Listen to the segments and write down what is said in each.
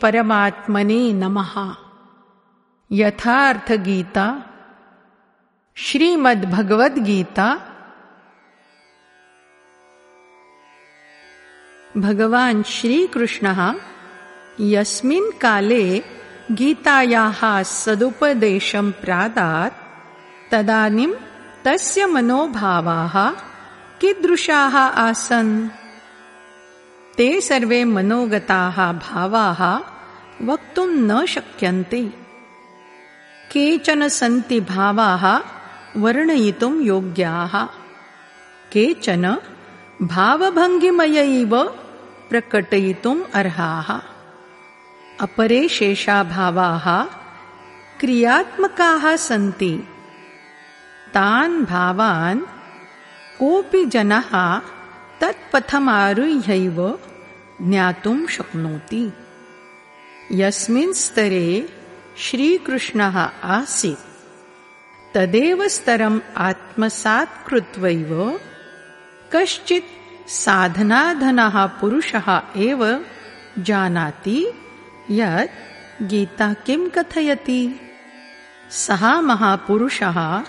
श्रीपरमात्मने नमः। यथार्थगीता श्रीमद्भगवद्गीता भगवान् श्रीकृष्णः यस्मिन् काले गीतायाः सदुपदेशं प्रादात् तदानीं तस्य मनोभावाः कीदृशाः आसन् ते सर्वे मनोगताः भावाः वक्तुं न शक्यन्ते। केचन सन्ति भावाः वर्णयितुं योग्याः। केचन भावभङ्गिमयैव प्रकटयितुम् अर्हाः। अपरे शेषा भावाः क्रियात्मकाः सन्ति। तान् भावान् कोऽपि जनः तत्पथमारुह्यैव ज्ञातुं शक्नोति। यस्मिन् स्तरे श्रीकृष्णः आसीत्। तदेव स्तरम् आत्मसात् कृत्वैव, कश्चित् साधनाधनः पुरुषः एव जानाति यत् गीता किं कथयति। सः महापुरुषः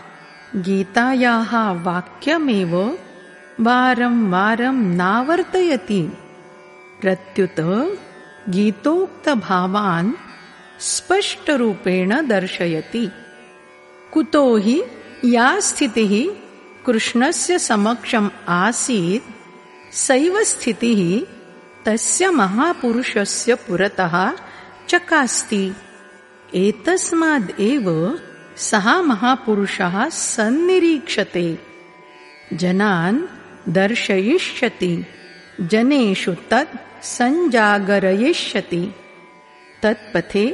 गीतायाः वाक्यमेव वारं वारं नावर्तयति। प्रत्युत गीतोक्तभावान् स्पष्टरूपेण दर्शयति। कुतो हि या स्थितिः कृष्णस्य समक्षम् आसीत् सैव स्थितिः तस्य महापुरुषस्य पुरतः चकास्ति। एतस्मादेव सः महापुरुषः सन्निरीक्षते। जनान् दर्शयिष्यति। जनेषु तत् सञ्जागरयिष्यति तत्पथे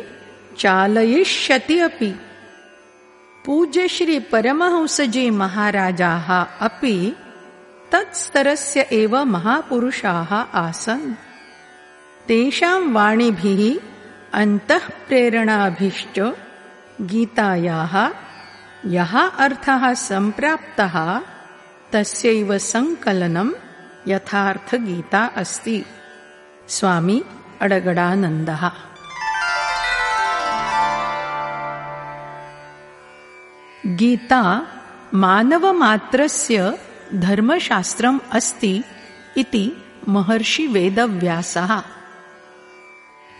चालयिष्यति अपि। पूज्य श्री परमहंसजी महाराजाः अपि तत्स्तरस्य एव महापुरुषाः आसन्। तेषां वाणिभिः अन्तःप्रेरणाभिश्च गीतायाः यः अर्थः सम्प्राप्तः तस्यैव सङ्कलनं यथार्थगीता अस्ति स्वामी अडगडानन्दः गीता मानवमात्रस्य धर्मशास्त्रम् अस्ति इति महर्षिवेदव्यासः।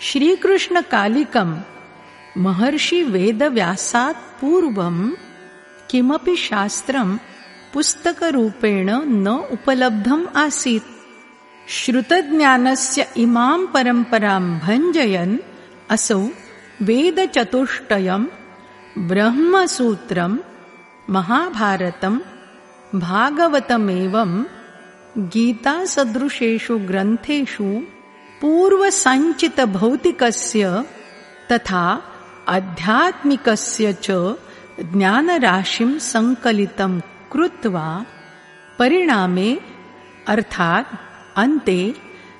श्रीकृष्णकालिकं महर्षिवेदव्यासात् पूर्वं किमपि शास्त्रं पुस्तकरूपेण न उपलब्धम् आसीत्। श्रुतज्ञानस्य इमां परम्परां भञ्जयन् असौ वेदचतुष्टयं ब्रह्मसूत्रं महाभारतं भागवतमेवं गीतासदृशेषु ग्रन्थेषु पूर्वसञ्चितभौतिकस्य तथा आध्यात्मिकस्य च ज्ञानराशिं सङ्कलितं कृत्वा परिणामे अर्थात् अन्ते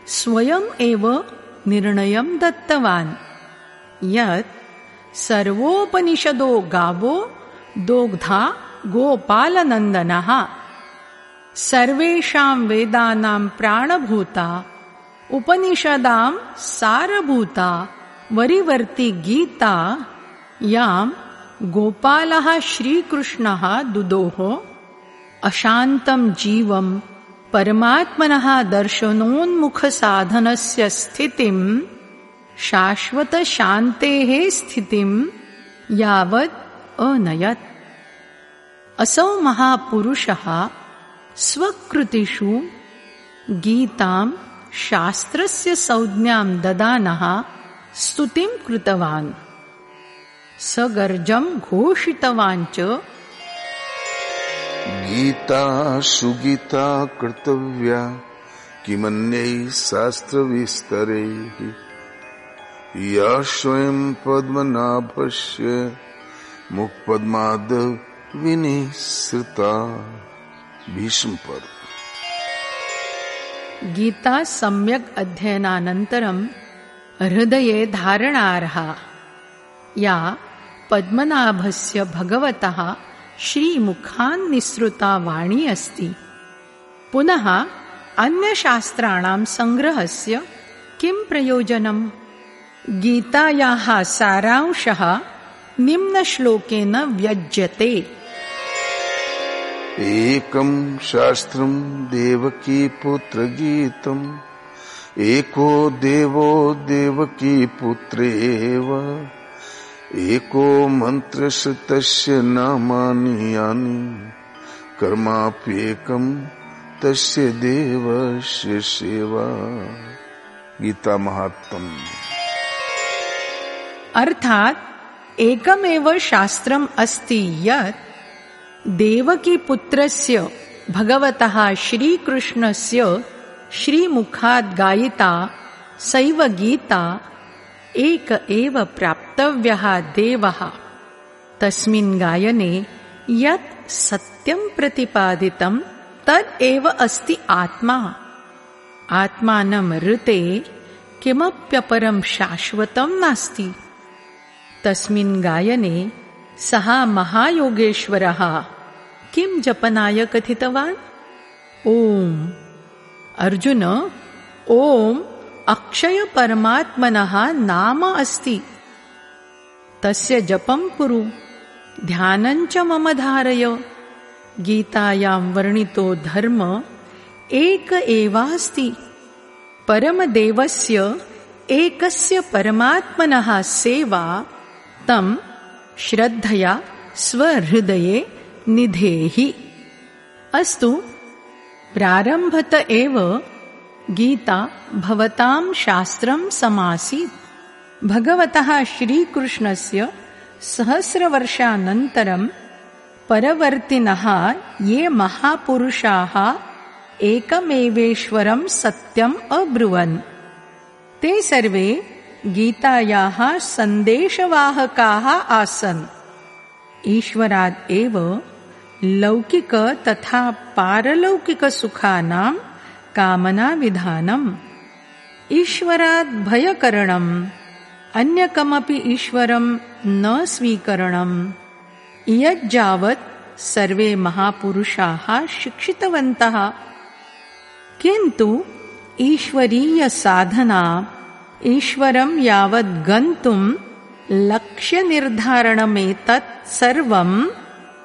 स्वयम् एव निर्णयं दत्तवान्। यत् सर्वोपनिषदो गावो दोग्धा गोपालनन्दनः। सर्वेषां वेदानां प्राणभूता उपनिषदां सारभूता वरिवर्ति गीता यां गोपालः श्रीकृष्णः दुदोः अशान्तं जीवम् परमात्मनः दर्शनोन्मुखसाधनस्य स्थितिम् शाश्वतशान्तेः स्थितिम् असौ महापुरुषः स्वकृतिषु गीतां शास्त्रस्य संज्ञां ददानः स्तुतिं कृतवान्। सगर्जं घोषितवान् च गीता सुगीता कर्तव्या किमन्यैः शास्त्रविस्तरैः। गीता सम्यक् अध्ययनानन्तरं हृदये धारणार्हा। या पद्मनाभस्य भगवतः श्रीमुखान्निसृता वाणी अस्ति। पुनः अन्यशास्त्राणां सङ्ग्रहस्य किं प्रयोजनम्? गीतायाः सारांशः निम्नश्लोकेन व्यज्यते। एकं शास्त्रं देवकीपुत्रगीतम् एको देवो देवकीपुत्रेव। एको मन्त्रश्रुतस्य नामानि यानि कर्माप्येकम् तस्य देवस्य सेवा। गीता महात्म। अर्थात एकमेव शास्त्रम् अस्ति यत् देवकीपुत्रस्य, भगवतः श्रीकृष्णस्य श्रीमुखात् गायिता सैव गीता एक एव प्राप्तव्यः देवः। तस्मिन् गायने यत् सत्यं प्रतिपादितं तद् एव अस्ति आत्मा। आत्मानं ऋते किमप्यपरं शाश्वतं नास्ति। तस्मिन् गायने सः महायोगेश्वरः। किं जपनाय कथितवान्? ओम् अर्जुन ओम् अक्षयपरमात्मनः नाम अस्ति। तस्य जपं कुरु। ध्यानञ्च मम धारय। गीतायां वर्णितो धर्म एक एवास्ति। परमदेवस्य एकस्य परमात्मनः सेवा तं श्रद्धया स्वहृदये निधेहि। अस्तु। प्रारम्भत एव गीता भवतां शास्त्रं समासीत्। भगवतः श्रीकृष्णस्य सहस्रवर्षानन्तरं परवर्तिनः ये महापुरुषाः एकमेवेश्वरं सत्यम् अब्रुवन्। ते सर्वे गीतायाः सन्देशवाहकाः आसन्। ईश्वरात् एव लौकिक तथा पारलौकिकसुखानां कामनाविधानम्। ईश्वरात् भयकरणम्। अन्यकमपि ईश्वरं न स्वीकरणम्। इयज्जावत् सर्वे महापुरुषाः शिक्षितवन्तः। किन्तु ईश्वरीयसाधना ईश्वरं यावद् गन्तुं लक्ष्यनिर्धारणमेतत् सर्वं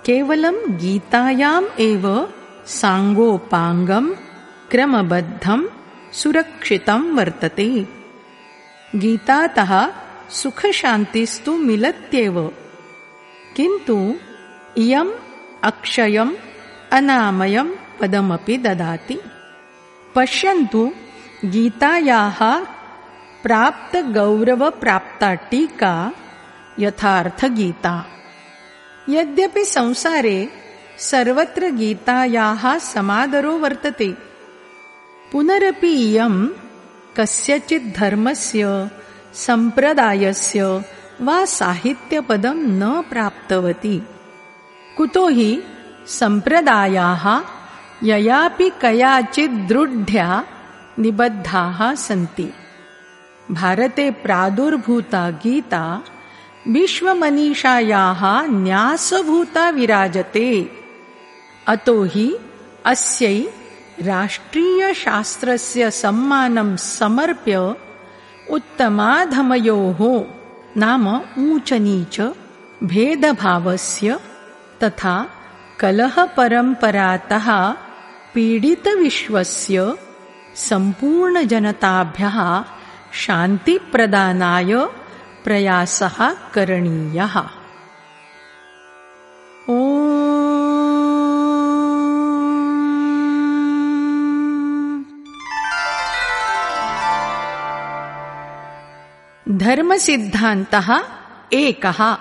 केवलं गीतायाम् एव साङ्गोपाङ्गं क्रमबद्धं सुरक्षितं वर्तते। गीतातः सुखशान्तिस्तु मिलत्येव। किन्तु इयम् अक्षयम् अनामयं पदमपि ददाति। पश्यन्तु गीतायाः प्राप्त गौरव प्राप्ता टीका यथार्थगीता। यद्यपि संसारे सर्वत्र गीतायाः समादरो वर्तते पुनरपि इयं कस्यचित् धर्मस्य सम्प्रदायस्य वा साहित्यपदं न प्राप्तवती। कुतो हि सम्प्रदायाः ययापि कयाचिद्दृढ्या निबद्धाः सन्ति। भारते प्रादुर्भूता गीता विश्वमनीषायाः न्यासभूता विराजते। अतो हि अस्यै राष्ट्रीयशास्त्रस्य सम्मानं समर्प्य उत्तमाधमयोः नाम ऊचनीच भेदभावस्य तथा कलहपरम्परातः पीडितविश्वस्य सम्पूर्णजनताभ्यः शान्तिप्रदानाय प्रयासः करणीयः। ओ धर्मसिद्धान्तः एकः।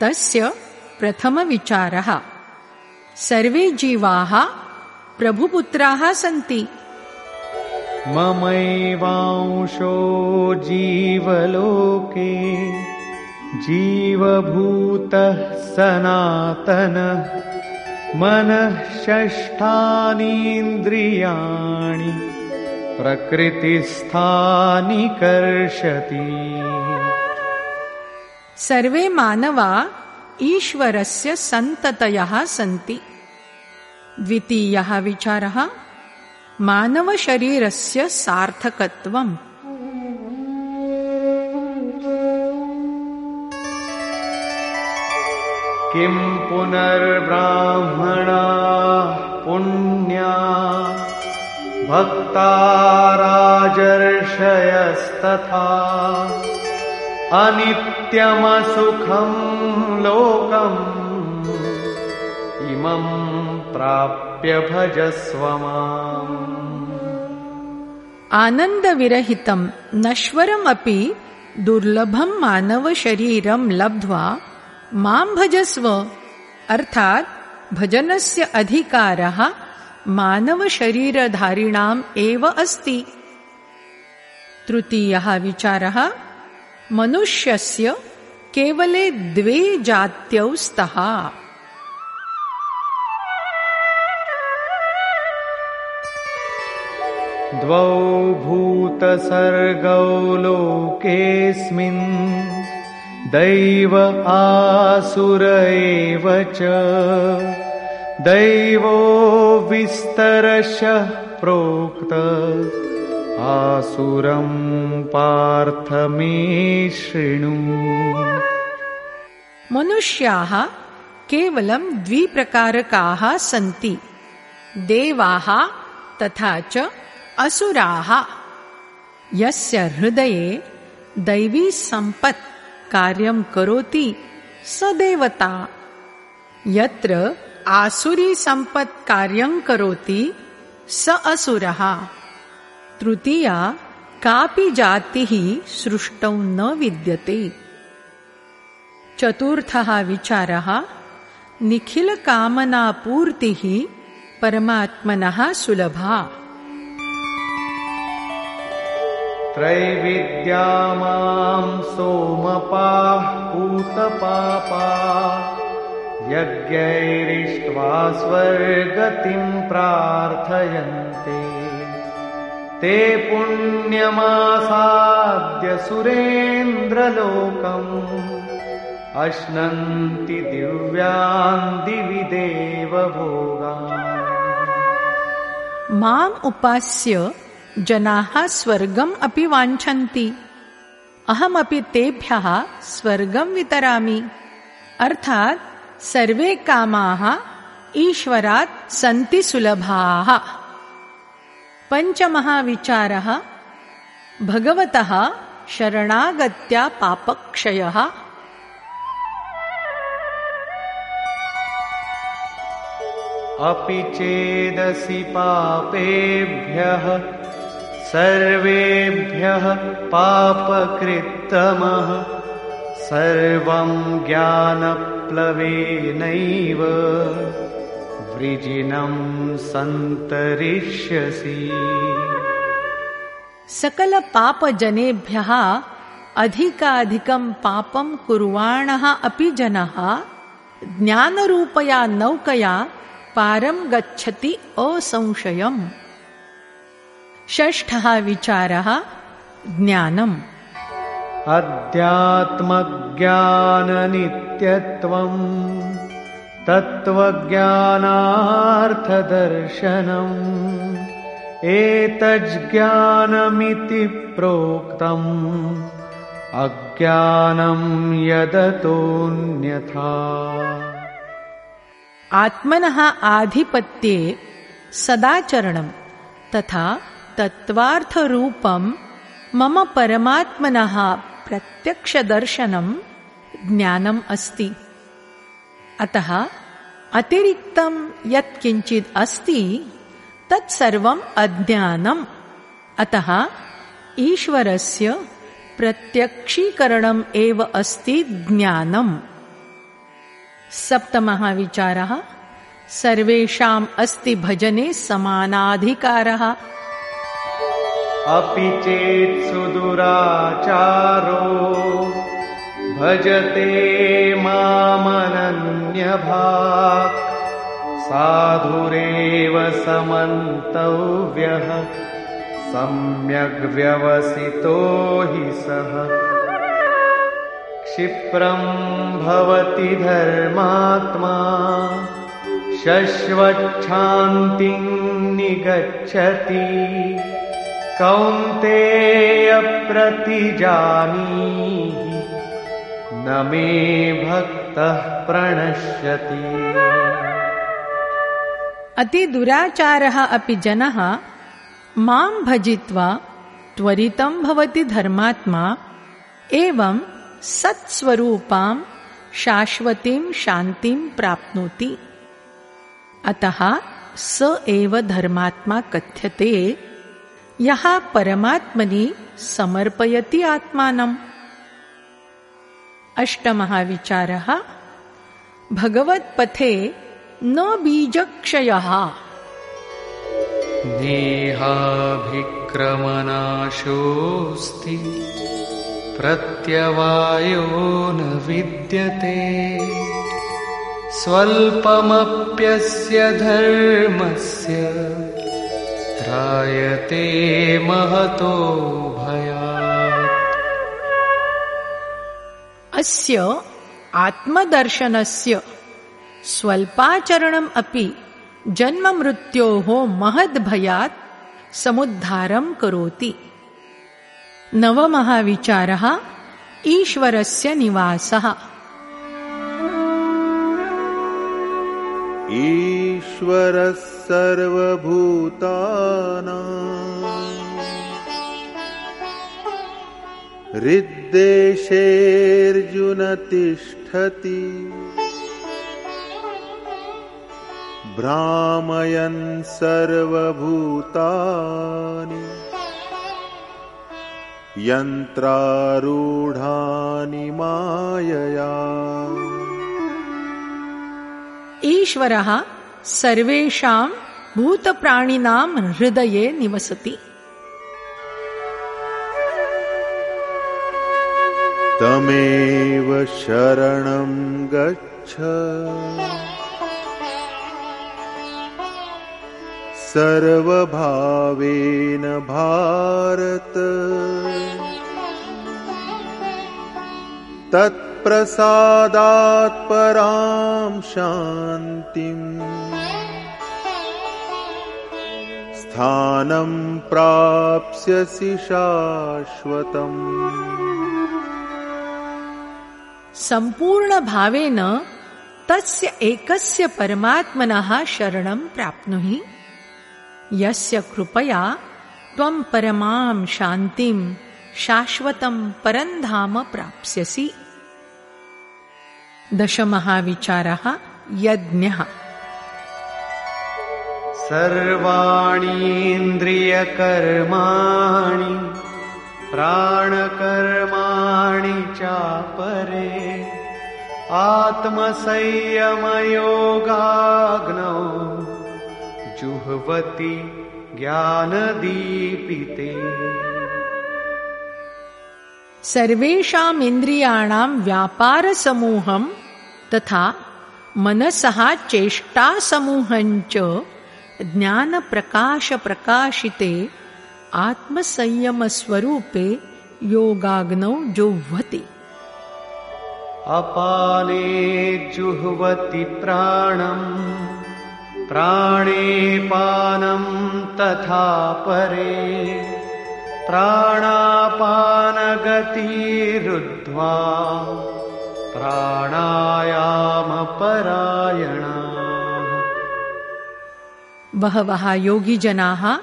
तस्य प्रथमविचारः सर्वे जीवाः प्रभुपुत्राः सन्ति। ममैवांशो जीवलोके जीवभूतः सनातन। मनः षष्ठानीन्द्रियाणि स्थानिकर्षति सर्वे मानवा ईश्वरस्य सन्ततयः सन्ति। द्वितीयः विचारः मानवशरीरस्य सार्थकत्वम्। किं पुनर्ब्राह्मणा पुण्या भक्ता राजर्षयस्तथा अनित्यमसुखं लोकम् इमं प्राप्य भजस्व आनन्दविरहितं नश्वरमपि दुर्लभं मानवशरीरं लब्ध्वा माँ भजस्व, अर्थात् भजनस्य अधिकारः मानवशरीरधारिणाम् एव अस्ति। तृतीयः विचारः मनुष्यस्य केवले द्वे जात्यौ स्तः। द्वौ भूतसर्गौ लोकेऽस्मिन् दैव आसुर एव च दैवो विस्तरशः प्रोक्त। आसुरं पार्थ मे शृणु मनुष्याः केवलं द्विप्रकारकाः सन्ति। देवाः तथा च असुराः। यस्य हृदये दैवी सम्पत् कार्यं करोति स देवता। यत्र आसुरी सम्पत् कार्यं करोति स असुरः। तृतीया, कापि जातिः सृष्टौ न विद्यते। चतुर्थः विचारः, निखिलकामनापूर्तिः परमात्मनः सुलभा। त्रैविद्या माँ सोमपाः पूतपापा। यज्ञैरिष्ट्वा स्वर्गतिं प्रार्थयन्ते। ते पुण्यमासाद्य सुरेन्द्रलोकम् अश्नन्ति दिव्यान् दिवि देवभोगान् माम् उपास्य जनाः स्वर्गम् अपि वाञ्छन्ति। अहमपि तेभ्यः स्वर्गं वितरामि। अर्थात् सर्वे कामाः ईश्वरात् सन्ति सुलभाः। पञ्चमः विचारः भगवतः शरणागत्या पापक्षयः। अपि चेदसि पापेभ्यः सर्वेभ्यः पापकृत्तमः सर्वं ज्ञानप्लवेनैव वृजिनं सन्तरिष्यसि। सकलपापजनेभ्यः अधिकाधिकं पापं कुर्वाणः अपि जनः ज्ञानरूपया नौकया पारं गच्छति असंशयम्। षष्ठः विचारः ज्ञानम् अध्यात्मज्ञाननित्यत्वम् तत्त्वज्ञानार्थदर्शनम् एतज्ज्ञानमिति प्रोक्तम्। अज्ञानं यदतोऽन्यथा। आत्मनः आधिपत्ये सदाचरणम् तथा तत्त्वार्थरूपं मम परमात्मनः प्रत्यक्षदर्शनं ज्ञानम् अस्ति। अतः अतिरिक्तं यत्किञ्चित् अस्ति तत्सर्वम् अज्ञानम्। अतः ईश्वरस्य प्रत्यक्षीकरणम् एव अस्ति ज्ञानम्। सप्तमः विचारः सर्वेषाम् अस्ति भजने समानाधिकारः अपि चेत् सुदुराचारो भजते मामनन्यभाक्। साधुरेव समन्तव्यः सम्यग्व्यवसितो हि सः। क्षिप्रं भवति धर्मात्मा शश्वच्छान्तिं निगच्छति कौन्तेयप्रतिजानीहि। न मे भक्तः प्रणश्यति। अतिदुराचारः अपि जनः मां भजित्वा त्वरितं भवति धर्मात्मा एवं सत्स्वरूपां शाश्वतीं शान्तिं प्राप्नोति। अतः स एव धर्मात्मा कथ्यते यः परमात्मनि समर्पयति आत्मानम् अष्टमः विचारः भगवत्पथे न बीजक्षयः। नेहाभिक्रमनाशोऽस्ति प्रत्यवायो न विद्यते। स्वल्पमप्यस्य धर्मस्य त्रायते महतो भयात् अस्य आत्मदर्शनस्य स्वल्पाचरणम् अपि जन्ममृत्योः महद्भयात् समुद्धारं करोति। नवमः विचारः ईश्वरस्य निवासः। ईश्वरः सर्वभूतानाम् हृद्देशेऽर्जुन तिष्ठति। भ्रामयन् सर्वभूतानि। यन्त्रारूढानि मायया। ईश्वरः सर्वेषां भूतप्राणिनां हृदये निवसति। तमेव शरणं गच्छ। सर्वभावेन भारत। तत्प्रसादात् परां शान्तिम् स्थानं प्राप्स्यसि शाश्वतम्। सम्पूर्णभावेन तस्य एकस्य परमात्मनः शरणं प्राप्नुहि। यस्य कृपया त्वं परमां शान्तिं शाश्वतं परन्धाम प्राप्स्यसि। दशमः विचारः यज्ञः सर्वाणीन्द्रियकर्माणि प्राणकर्माणि चापरे आत्मसंयमयोगाग्नौ जुह्वति ज्ञानदीपिते। सर्वेषाम् इन्द्रियाणां व्यापारसमूहं तथा मनसः चेष्टासमूहञ्च ज्ञानप्रकाशप्रकाशिते आत्मसंयमस्वरूपे योगाग्नौ जुह्वति। अपाने जुह्वति प्राणम् प्राणे पानं तथा परे प्राणापानगतिरुद्ध्वा प्राणायामपरायणा बहवः योगिजनाः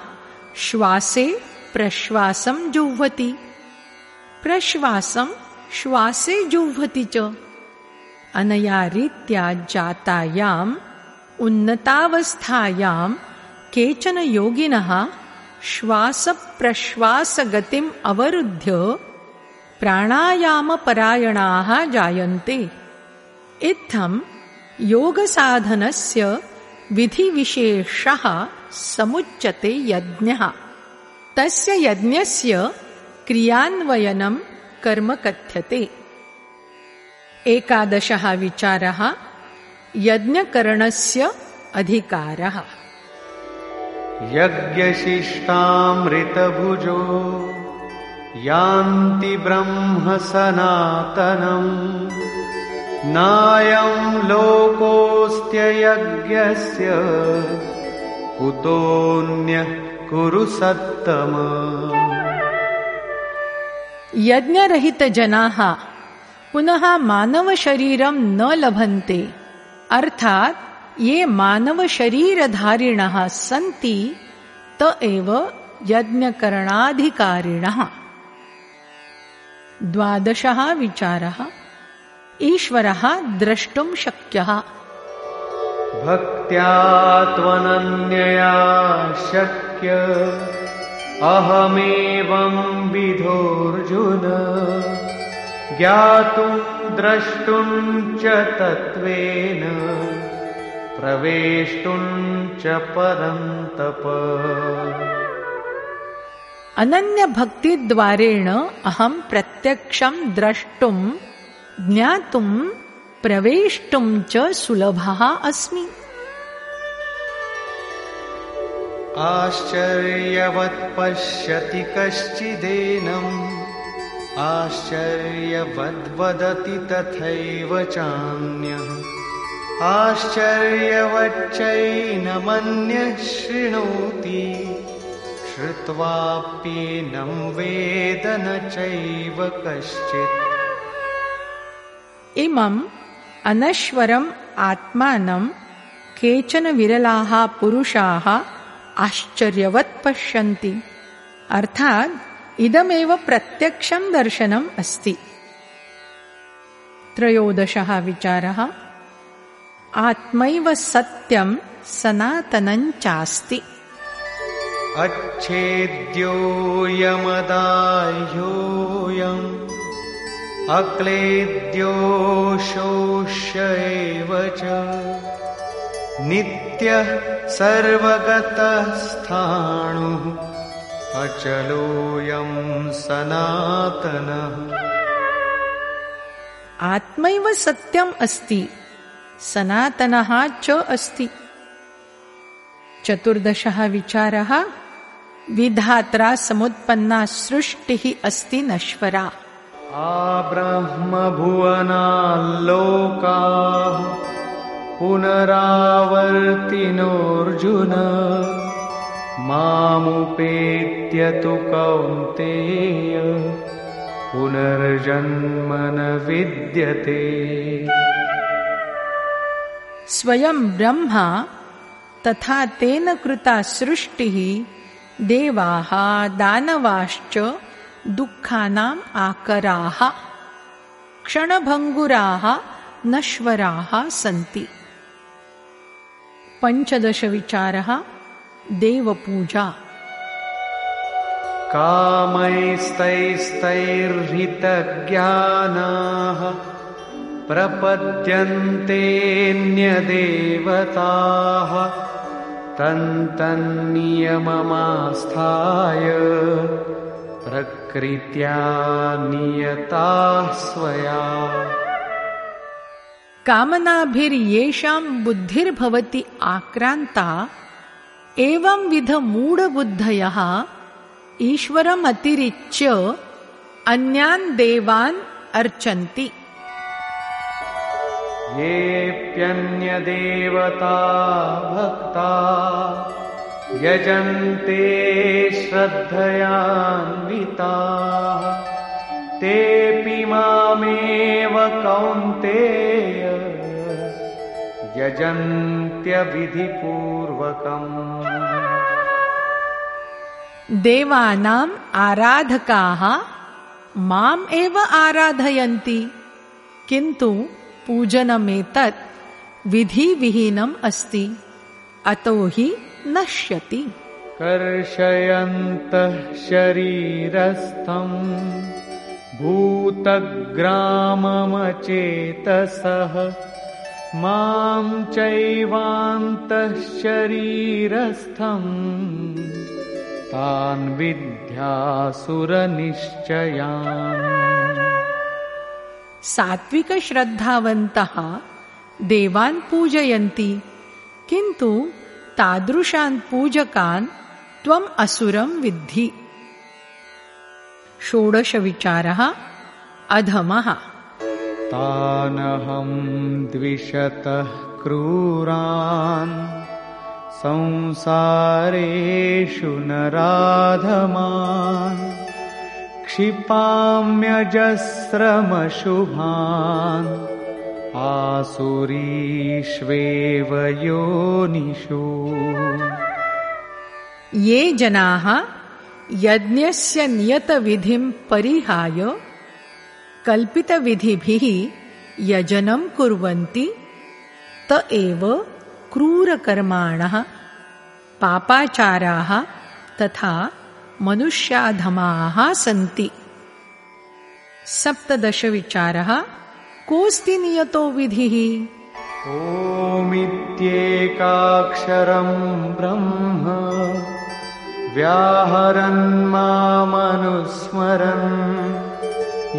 श्वासे प्रश्वासं जुह्वति। प्रश्वासं श्वासे जुह्वति च। अनया रीत्या जातायाम् उन्नतावस्थायां केचन योगिनः श्वासप्रश्वासगतिम् अवरुद्ध्य प्राणायामपरायणाः जायन्ते। इत्थं योगसाधनस्य विधिविशेषः समुच्यते यज्ञः। तस्य यज्ञस्य क्रियान्वयनं कर्म कथ्यते। एकादशः विचारः यज्ञकरणस्य अधिकारः। यज्ञशिष्टामृतभुजो यान्ति ब्रह्म सनातनम् नायं लोकोऽस्त्ययज्ञस्य कुतोऽन्यः कुरु सत्तम। यज्ञरहितजनाः, पुनः मानवशरीरं न लभन्ते। अर्थात्, ये मानवशरीरधारिणः सन्ति, त एव यज्ञकरणाधिकारिणः। द्वादशः विचारः। ईश्वरः द्रष्टुं शक्यः। भक्त्या त्वनन्यया शक्य। अहमेवं विधोऽर्जुन। ज्ञातुं द्रष्टुं च तत्त्वेन। प्रवेष्टुं च परन्तप अनन्यभक्तिद्वारेण अहं प्रत्यक्षं द्रष्टुं ज्ञातुं प्रवेष्टुं च सुलभः अस्मि। आश्चर्यवत् पश्यति कश्चिदेनम् आश्चर्यवद्वदति तथैव चान्यः। आश्चर्यवच्चैनमन्यः शृणोति श्रुत्वाप्येनं वेद न चैव कश्चित् इमम् अनश्वरम् आत्मानं केचन विरलाः पुरुषाः आश्चर्यवत् पश्यन्ति। अर्थात् इदमेव प्रत्यक्षं दर्शनम् अस्ति। त्रयोदशः विचारः। आत्मैव सत्यं सनातनञ्चास्ति अक्लेद्यो शोष्य एव च। नित्यः सर्वगतः स्थाणुः अचलोऽयं सनातनः। आत्मैव सत्यम् अस्ति सनातनः च अस्ति। चतुर्दशः विचारः विधात्रा समुत्पन्ना सृष्टिः अस्ति नश्वरा आब्रह्मभुवनाल्लोकाः पुनरावर्तिनोऽर्जुन। मामुपेत्य तु कौन्तेय पुनर्जन्म न विद्यते। स्वयं ब्रह्मा तथा तेन कृता सृष्टिः देवाः दानवाश्च दुःखानाम् आकराः क्षणभङ्गुराः नश्वराः सन्ति। पञ्चदशविचारः देवपूजा। कामैस्तैस्तैर्हितज्ञानाः प्रपद्यन्तेऽन्यदेवताः तन्तन्नियममास्थाय प्रकृत्या नियताः स्वया। कामनाभिर्येषां बुद्धिर्भवति आक्रान्ता एवं विध मूढबुद्धयः ईश्वरमतिरिच्य अन्यान् देवान् अर्चन्ति। येऽप्यन्यदेवता भक्ता यजन्ते श्रद्धयान्विताः। तेऽपि मामेव कौन्तेय यजन्त्यविधिपूर्वकम्। देवानाम् आराधकाः माम् एव आराधयन्ति, किन्तु पूजनमेतत् विधिविहीनम् अस्ति। अतो हि नश्यति। कर्षयन्तः शरीरस्थम्। भूतग्राममचेतसः। मां चैवान्तः शरीरस्थम्। तान् विद्यासुरनिश्चयान्। सात्विकश्रद्धावन्तः देवान् पूजयन्ति किन्तु तादृशान् पूजकान् त्वम् असुरं विद्धि। षोडशविचारः अधमः। तानहं द्विषतः क्रूरान् संसारेषु नराधमान् क्षिपाम्यजस्रमशुभान् आसुरीष्वेव योनिषु। ये जनाः यज्ञस्य नियतविधिं परिहाय कल्पितविधिभिः यजनं कुर्वन्ति त एव क्रूरकर्माणः पापाचाराः तथा मनुष्याधमाः सन्ति। सप्तदशविचारः कोऽस्ति नियतो विधिः? ओमित्येकाक्षरम् ब्रह्म व्याहरन् मामनुस्मरन्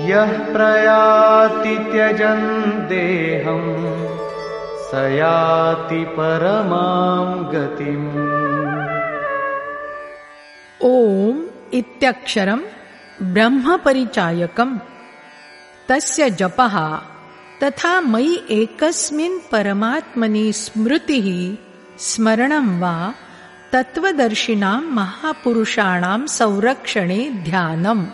यः प्रयाति त्यजन् देहम् स याति परमां गतिम्। ॐ इत्यक्षरम् ब्रह्मपरिचायकम्। तस्य जपः तथा मयि एकस्मिन् परमात्मनि स्मृतिः स्मरणं वा तत्त्वदर्शिनां महापुरुषाणां संरक्षणे ध्यानम्।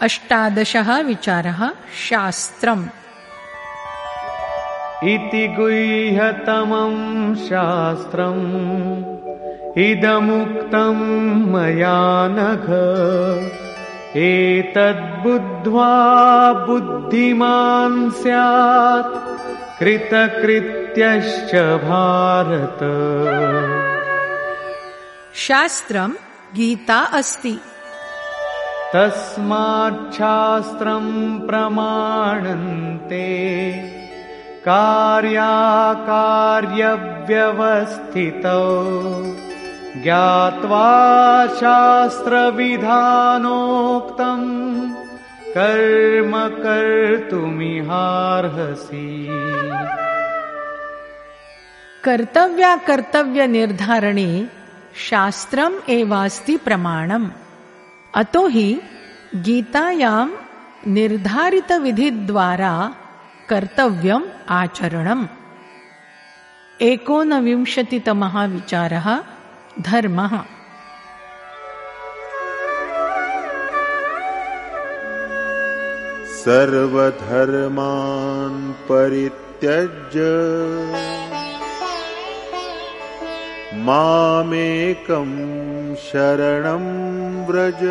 अष्टादशः विचारः शास्त्रम्। इति गुह्यतमं शास्त्रम् इदमुक्तं मया नघ एतद्बुद्ध्वा बुद्धिमान् स्यात् कृतकृत्यश्च भारत। शास्त्रम् गीता अस्ति। तस्माच्छास्त्रम् प्रमाणन्ते कार्याकार्यव्यवस्थितौ ज्ञात्वा शास्त्रविधानोक्तम्। कर्म कर्तुमिहार्हसि। कर्तव्याकर्तव्यनिर्धारणे शास्त्रम् एवास्ति प्रमाणम्। अतो हि गीतायां निर्धारितविधिद्वारा कर्तव्यम् आचरणम्। एकोनविंशतितमः विचारः धर्मः। सर्वधर्मान् परित्यज्य मामेकं शरणं व्रज।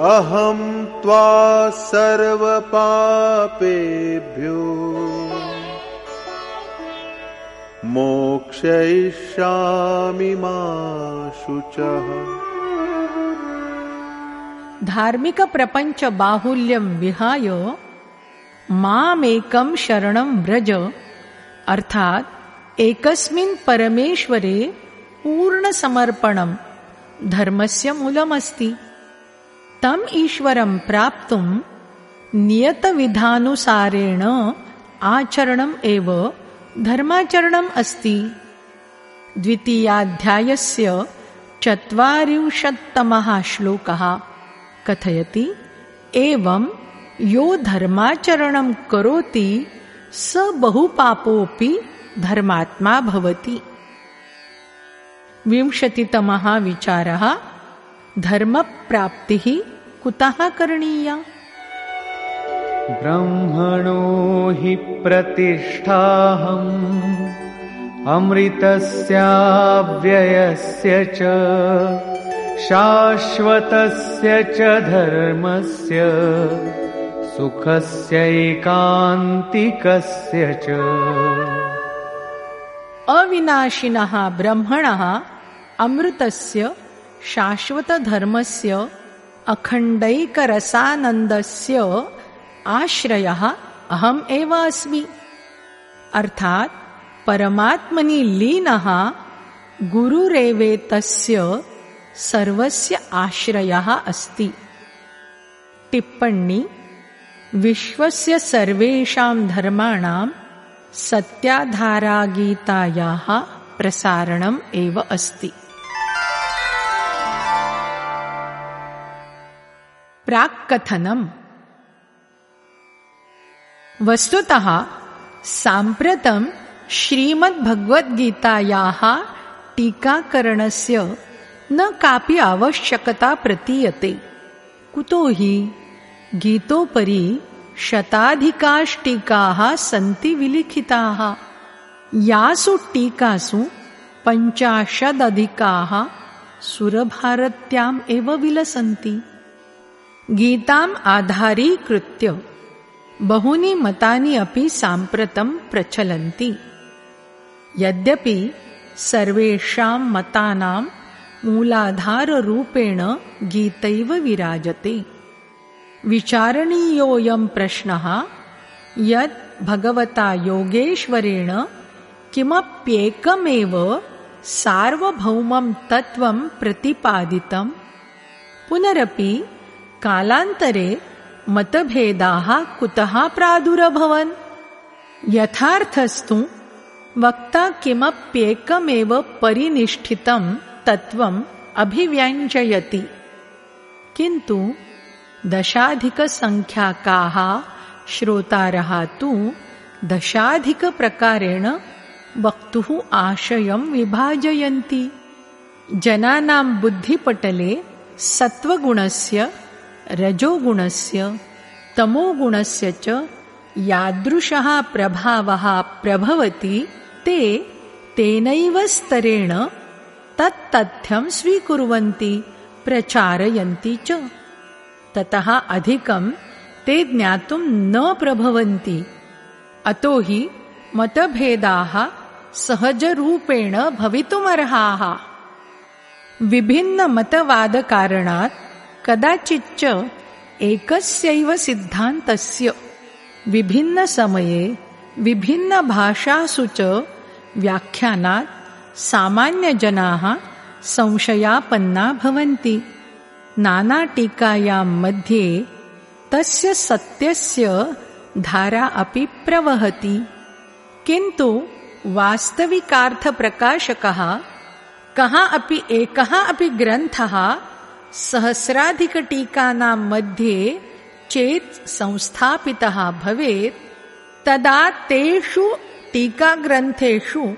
अहं त्वा सर्वपापेभ्यो। मोक्षयिष्यामि मा शुचः। धार्मिकप्रपञ्च बाहुल्यं विहाय मामेकं शरणं व्रज। अर्थात् एकस्मिन् परमेश्वरे पूर्णसमर्पणं धर्मस्य मूलमस्ति। तम् ईश्वरं प्राप्तुं नियतविधानुसारेण आचरणम् एव धर्माचरणम् अस्ति। द्वितीयाध्यायस्य चत्वारिंशत्तमः श्लोकः। कथयति, एवं यो धर्माचरणं करोति, स बहुपापोऽपि धर्मात्मा भवति। विंशतितमः विचारः, धर्मप्राप्तिः कुतः करणीया? ब्रह्मणो हि प्रतिष्ठाहम्। अमृतस्याव्ययस्य च शाश्वतस्य च धर्मस्य सुखस्यैकान्तिकस्य च। अविनाशिनः ब्रह्मणः अमृतस्य शाश्वतधर्मस्य अखण्डैकरसानन्दस्य आश्रयः अहम् एव अस्मि अर्थात् परमात्मनि लीनः गुरुरेवेतस्य सर्वस्य आश्रयः अस्ति। टिप्पणी विश्वस्य सर्वेषां धर्माणां सत्याधारागीतायाः प्रसारणम् एव अस्ति। प्राक्कथनम् वस्तुतः साम्प्रतं श्रीमद्भगवद्गीतायाः टीकाकरणस्य न कापि आवश्यकता प्रतीयते। कुतो हि गीतोपरि शताधिकाष्टीकाः सन्ति विलिखिताः। यासु टीकासु पञ्चाशदधिकाः सुरभारत्याम् एव विलसन्ति। गीताम् आधारीकृत्य बहूनि मतानि अपि साम्प्रतं प्रचलन्ति। यद्यपि सर्वेषां मतानां मूलाधाररूपेण गीतैव विराजते। विचारणीयोऽयं प्रश्नः यत् भगवता योगेश्वरेण किमप्येकमेव सार्वभौमं तत्त्वं प्रतिपादितम् पुनरपि कालान्तरे मतभेदाः कुतः प्रादुरभवन्? यथार्थस्तु वक्ता किमप्येकमेव परिनिष्ठितं तत्त्वम् अभिव्यञ्जयति। किन्तु दशाधिकसङ्ख्याकाः श्रोतारः तु दशाधिकप्रकारेण वक्तुः आशयं विभाजयन्ति। जनानां बुद्धिपटले सत्त्वगुणस्य रजोगुणस्य तमोगुणस्य च यादृशः प्रभावः प्रभवति ते तेनैव स्तरेण तत्तथ्यं स्वीकुर्वन्ति प्रचारयन्ति च। ततः अधिकं ते ज्ञातुं न प्रभवन्ति। अतो हि मतभेदाः सहजरूपेण भवितुमर्हाः। विभिन्नमतवादकारणात् कदाचिच्च एकस्यैव सिद्धान्तस्य विभिन्नसमये विभिन्नभाषासु च व्याख्यानात् सामान्यजनाः संशयापन्ना भवन्ति। नानाटीकायां मध्ये तस्य सत्यस्य धारा अपि प्रवहति। किन्तु वास्तविकार्थप्रकाशकः कः अपि एकः अपि ग्रन्थः सहस्राधिकटीकानां मध्ये चेत् संस्थापितः भवेत्, तदा तेषु टीकाग्रन्थेषु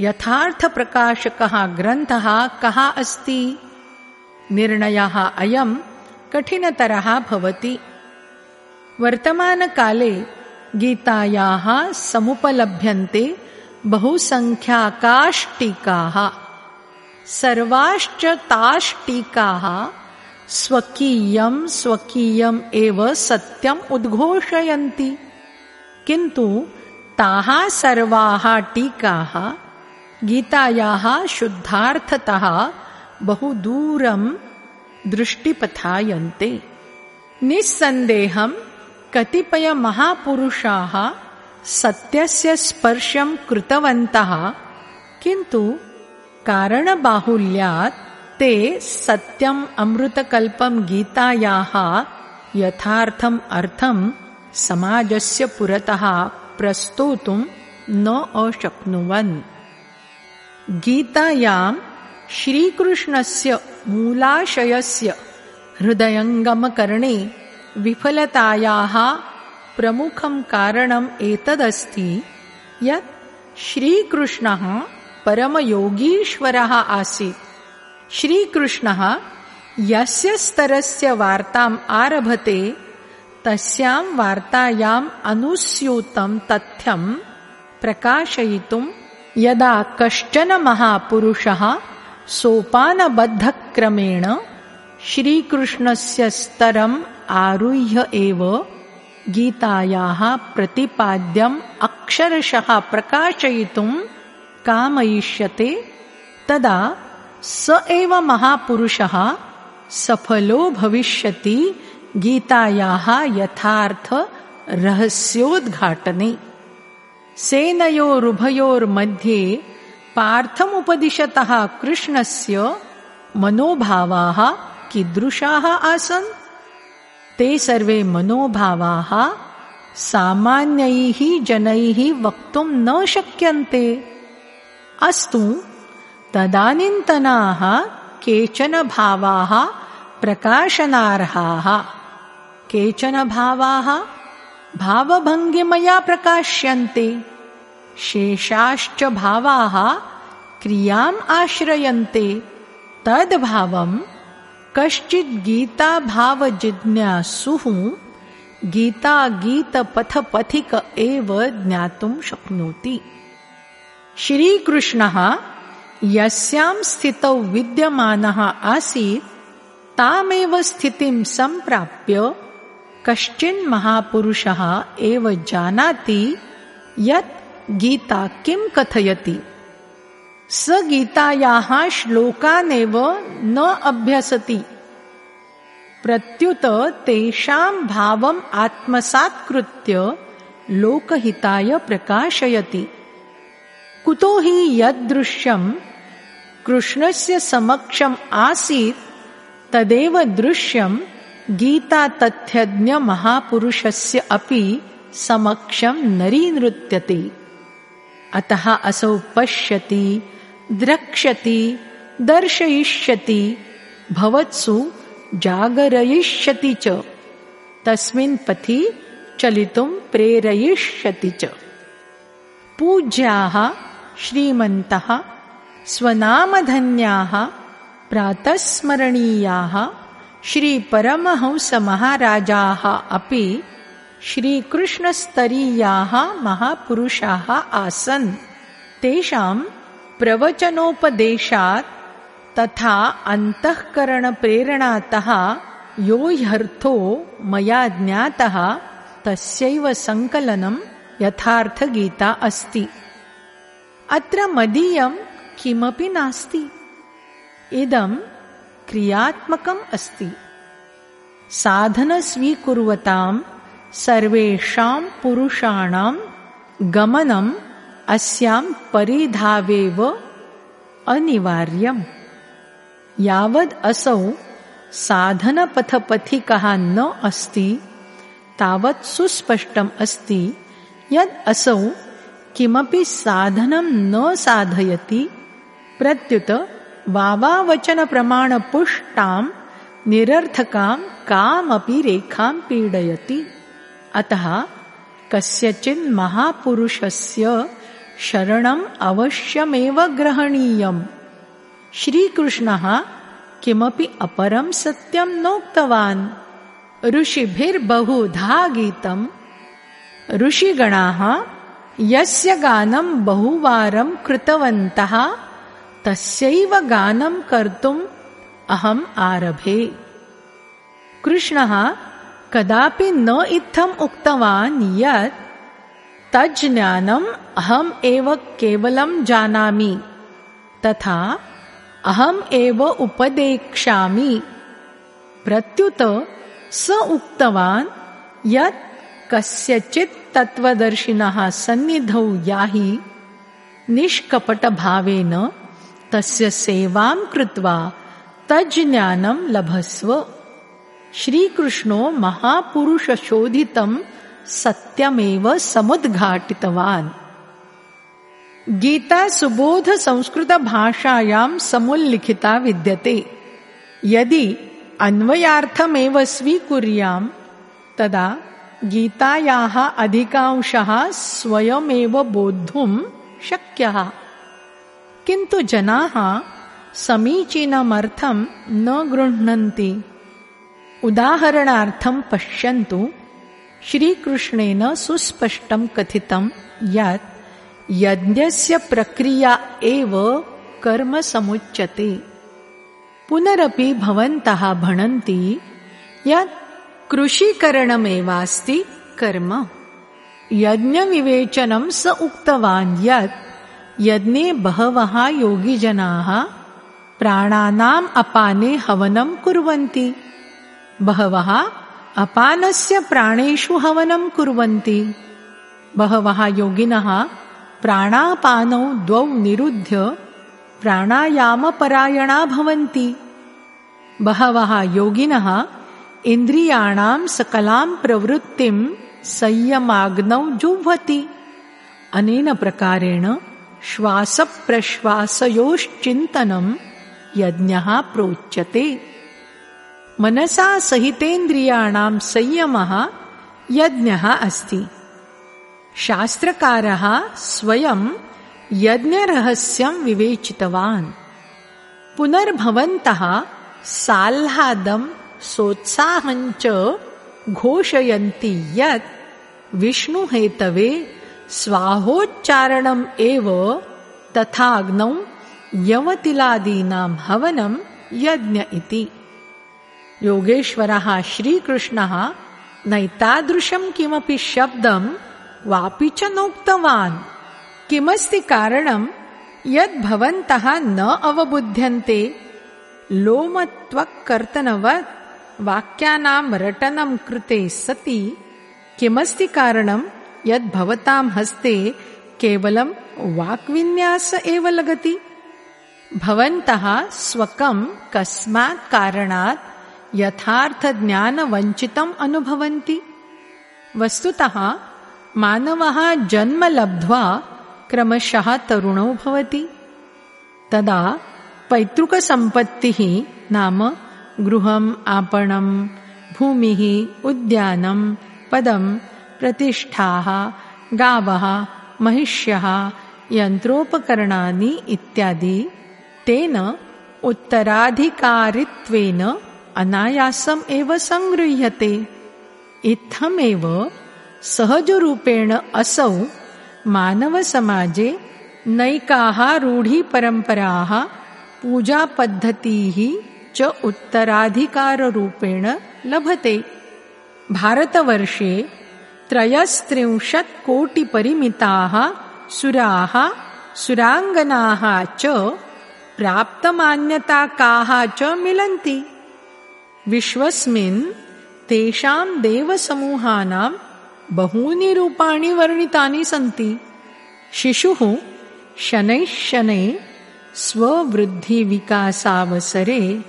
यथार्थप्रकाशकः ग्रन्थः कः अस्ति? निर्णयः अयं कठिनतरः भवति। वर्तमानकाले गीतायाः समुपलभ्यन्ते बहुसङ्ख्याकाष्टीकाः। सर्वाश्च ताष्टीकाः स्वकीयं स्वकीयम् एव सत्यम् उद्घोषयन्ति। किन्तु ताः सर्वाः टीकाः गीतायाः शुद्धार्थतः बहु दूरं दृष्टिपथायन्ते। निस्सन्देहं कतिपयमहापुरुषाः सत्यस्य स्पर्शं कृतवन्तः, किन्तु कारणबाहुल्यात् ते सत्यम् अमृतकल्पं गीतायाः यथार्थम् अर्थं समाजस्य पुरतः प्रस्तोतुं न अशक्नुवन्। गीतायां श्रीकृष्णस्य मूलाशयस्य हृदयङ्गमकरणे विफलतायाः प्रमुखं कारणम् एतदस्ति यत् श्रीकृष्णः परमयोगीश्वरः आसीत्। श्रीकृष्णः यस्य स्तरस्य वार्ताम् आरभते तस्यां वार्तायाम् अनुस्यूतं तथ्यं प्रकाशयितुं यदा कश्चन महापुरुषः सोपानबद्धक्रमेण श्रीकृष्णस्य स्तरम् आरुह्य एव गीतायाः प्रतिपाद्यम् अक्षरशः प्रकाशयितुं कामयिष्यते, तदा स एव महापुरुषः सफलो भविष्यति गीतायाः यथार्थ रहस्योद्घाटने। सेनयोरुभयोर्मध्ये पार्थमुपदिशतः कृष्णस्य मनोभावाः कीदृशाः आसन्? ते सर्वे मनोभावाः सामान्यैः जनैः वक्तुं न शक्यन्ते। अस्तु तदानीन्तनाः केचन भावाः प्रकाशनार्हाः। केचन भावाः भावभङ्गिमया प्रकाश्यन्ते। शेषाश्च भावाः क्रियाम् आश्रयन्ते। तद्भावं कश्चित् गीताभावजिज्ञासुः गीतागीतपथपथिक एव ज्ञातुं शक्नोति। श्रीकृष्णः यस्यां स्थितौ विद्यमानः आसीत् तामेव स्थितिं सम्प्राप्य कश्चिन् महापुरुषः एव जानाति यत् गीता किं कथयति। स गीतायाः श्लोकानेव न अभ्यसति। प्रत्युत तेषां भावम् आत्मसात्कृत्य लोकहिताय प्रकाशयति कुतो हि यदृश्यम् कृष्णस्य समक्षम् आसीत् तदेव दृश्यम् गीतातथ्यज्ञमहापुरुषस्य अपि समक्षम् नरीनृत्यते। अतः असौ पश्यति द्रक्ष्यति दर्शयिष्यति भवत्सु जागरयिष्यति च। तस्मिन् पथि चलितुं प्रेरयिष्यति च। पूज्याः श्रीमन्तः स्वनामधन्याः प्रातस्मरणीयाः श्रीपरमहंसमहाराजाः अपि श्रीकृष्णस्तरीयाः महापुरुषाः आसन्। तेषां प्रवचनोपदेशात् तथा अन्तःकरणप्रेरणातः यो ह्यर्थो मया ज्ञातः तस्यैव सङ्कलनं यथार्थगीता अस्ति अत्र मदीयं किमपि नास्ति। इदं क्रियात्मकम् अस्ति। साधनस्वीकुर्वतां सर्वेषां पुरुषाणां गमनम् अस्यां परिधावेव अनिवार्यम्। यावद् असौ साधनपथपथिकः न अस्ति तावत् सुस्पष्टम् अस्ति यद् असौ किमपि साधनं न साधयति प्रत्युत वावावचनप्रमाणपुष्टां निरर्थकां कामपि रेखां पीडयति। अतः कस्यचिन् महापुरुषस्य शरणम् अवश्यमेव ग्रहणीयम्। श्रीकृष्णः किमपि अपरं सत्यं नोक्तवान्। ऋषिभिर्बहुधा गीतम्। ऋषिगणाः यस्य गानं बहुवारं कृतवन्तः तस्यैव गानं कर्तुम् अहम् आरभे। कृष्णः कदापि न इत्थम् उक्तवान् यत् तज्ज्ञानम् अहम् एव केवलं जानामि तथा अहम् एव उपदेक्ष्यामि। प्रत्युत स उक्तवान् यत् कस्यचित् तत्त्वदर्शिनः सन्निधौ याहि निष्कपटभावेन तस्य सेवां कृत्वा तज्ज्ञानं लभस्व। श्रीकृष्णो महापुरुषशोधितं सत्यमेव समुद्घाटितवान्। गीता सुबोध संस्कृतभाषायां समुल्लिखिता विद्यते। यदि अन्वयार्थमेव स्वीकुर्याम् तदा गीतायाः अधिकांशः स्वयमेव बोद्धुं शक्यः। किन्तु जनाः समीचीनमर्थं न गृह्णन्ति। उदाहरणार्थं पश्यन्तु श्रीकृष्णेन सुस्पष्टं कथितं यत् यज्ञस्य प्रक्रिया एव कर्म समुच्यते। पुनरपि भवन्तः भणन्ति यत् कृषिकरणमेवास्ति कर्म। यज्ञविवेचनं स उक्तवान् यत् यज्ञे बहवः योगिजनाः प्राणानाम् अपाने हवनं कुर्वन्ति। बहवः अपानस्य प्राणेषु हवनं कुर्वन्ति। बहवः योगिनः प्राणापानौ द्वौ निरुध्य प्राणायामपरायणा भवन्ति। बहवः योगिनः इन्द्रियाणां सकलां प्रवृत्तिं संयमाग्नौ जुह्वति। अनेन प्रकारेण श्वासप्रश्वासयोश्चिन्तनं यज्ञः प्रोच्यते। मनसा सहितेन्द्रियाणां संयमः यज्ञः अस्ति। शास्त्रकारः स्वयं यज्ञरहस्यं विवेचितवान्। पुनर्भवन्तः साह्लादं सोत्साहञ्च घोषयन्ति यत् विष्णुहेतवे स्वाहोच्चारणम् एव तथाग्नौ यवतिलादीनां हवनं यज्ञ इति। योगेश्वरः श्रीकृष्णः नैतादृशं किमपि शब्दं वापि च नोक्तवान्। किमस्ति कारणं यद् भवन्तः न अवबुध्यन्ते लोमत्वक्कर्तनवत् वाक्यानां रटनं कृते सति किमस्ति कारणं? यद् भवतां हस्ते केवलं वाक्विन्यास एव लगति। भवन्तः स्वकं कस्मात् कारणात् यथार्थज्ञानवञ्चितम् अनुभवन्ति। वस्तुतः मानवः जन्म लब्ध्वा क्रमशः तरुणो भवति। तदा पैतृकसम्पत्तिः नाम गृहम् आपणं भूमिः उद्यानं पदं प्रतिष्ठाः गावः महिष्यः यन्त्रोपकरणानि इत्यादि। तेन उत्तराधिकारित्वेन अनायासम् एव सङ्गृह्यते इत्थमेव सहजरूपेण असौ मानवसमाजे नैकाः रूढिपरम्पराः पूजापद्धतीः च उत्तराधिकाररूपेण लभते। भारतवर्षे त्रयस्त्रिंशत्कोटिपरिमिताः सुराः सुराङ्गनाः च प्राप्तमान्यताकाः च मिलन्ति। विश्वस्मिन् तेषां देवसमूहानां बहूनि रूपाणि वर्णितानि सन्ति। शिशुः शनैः शनैः स्ववृद्धिविकासावसरे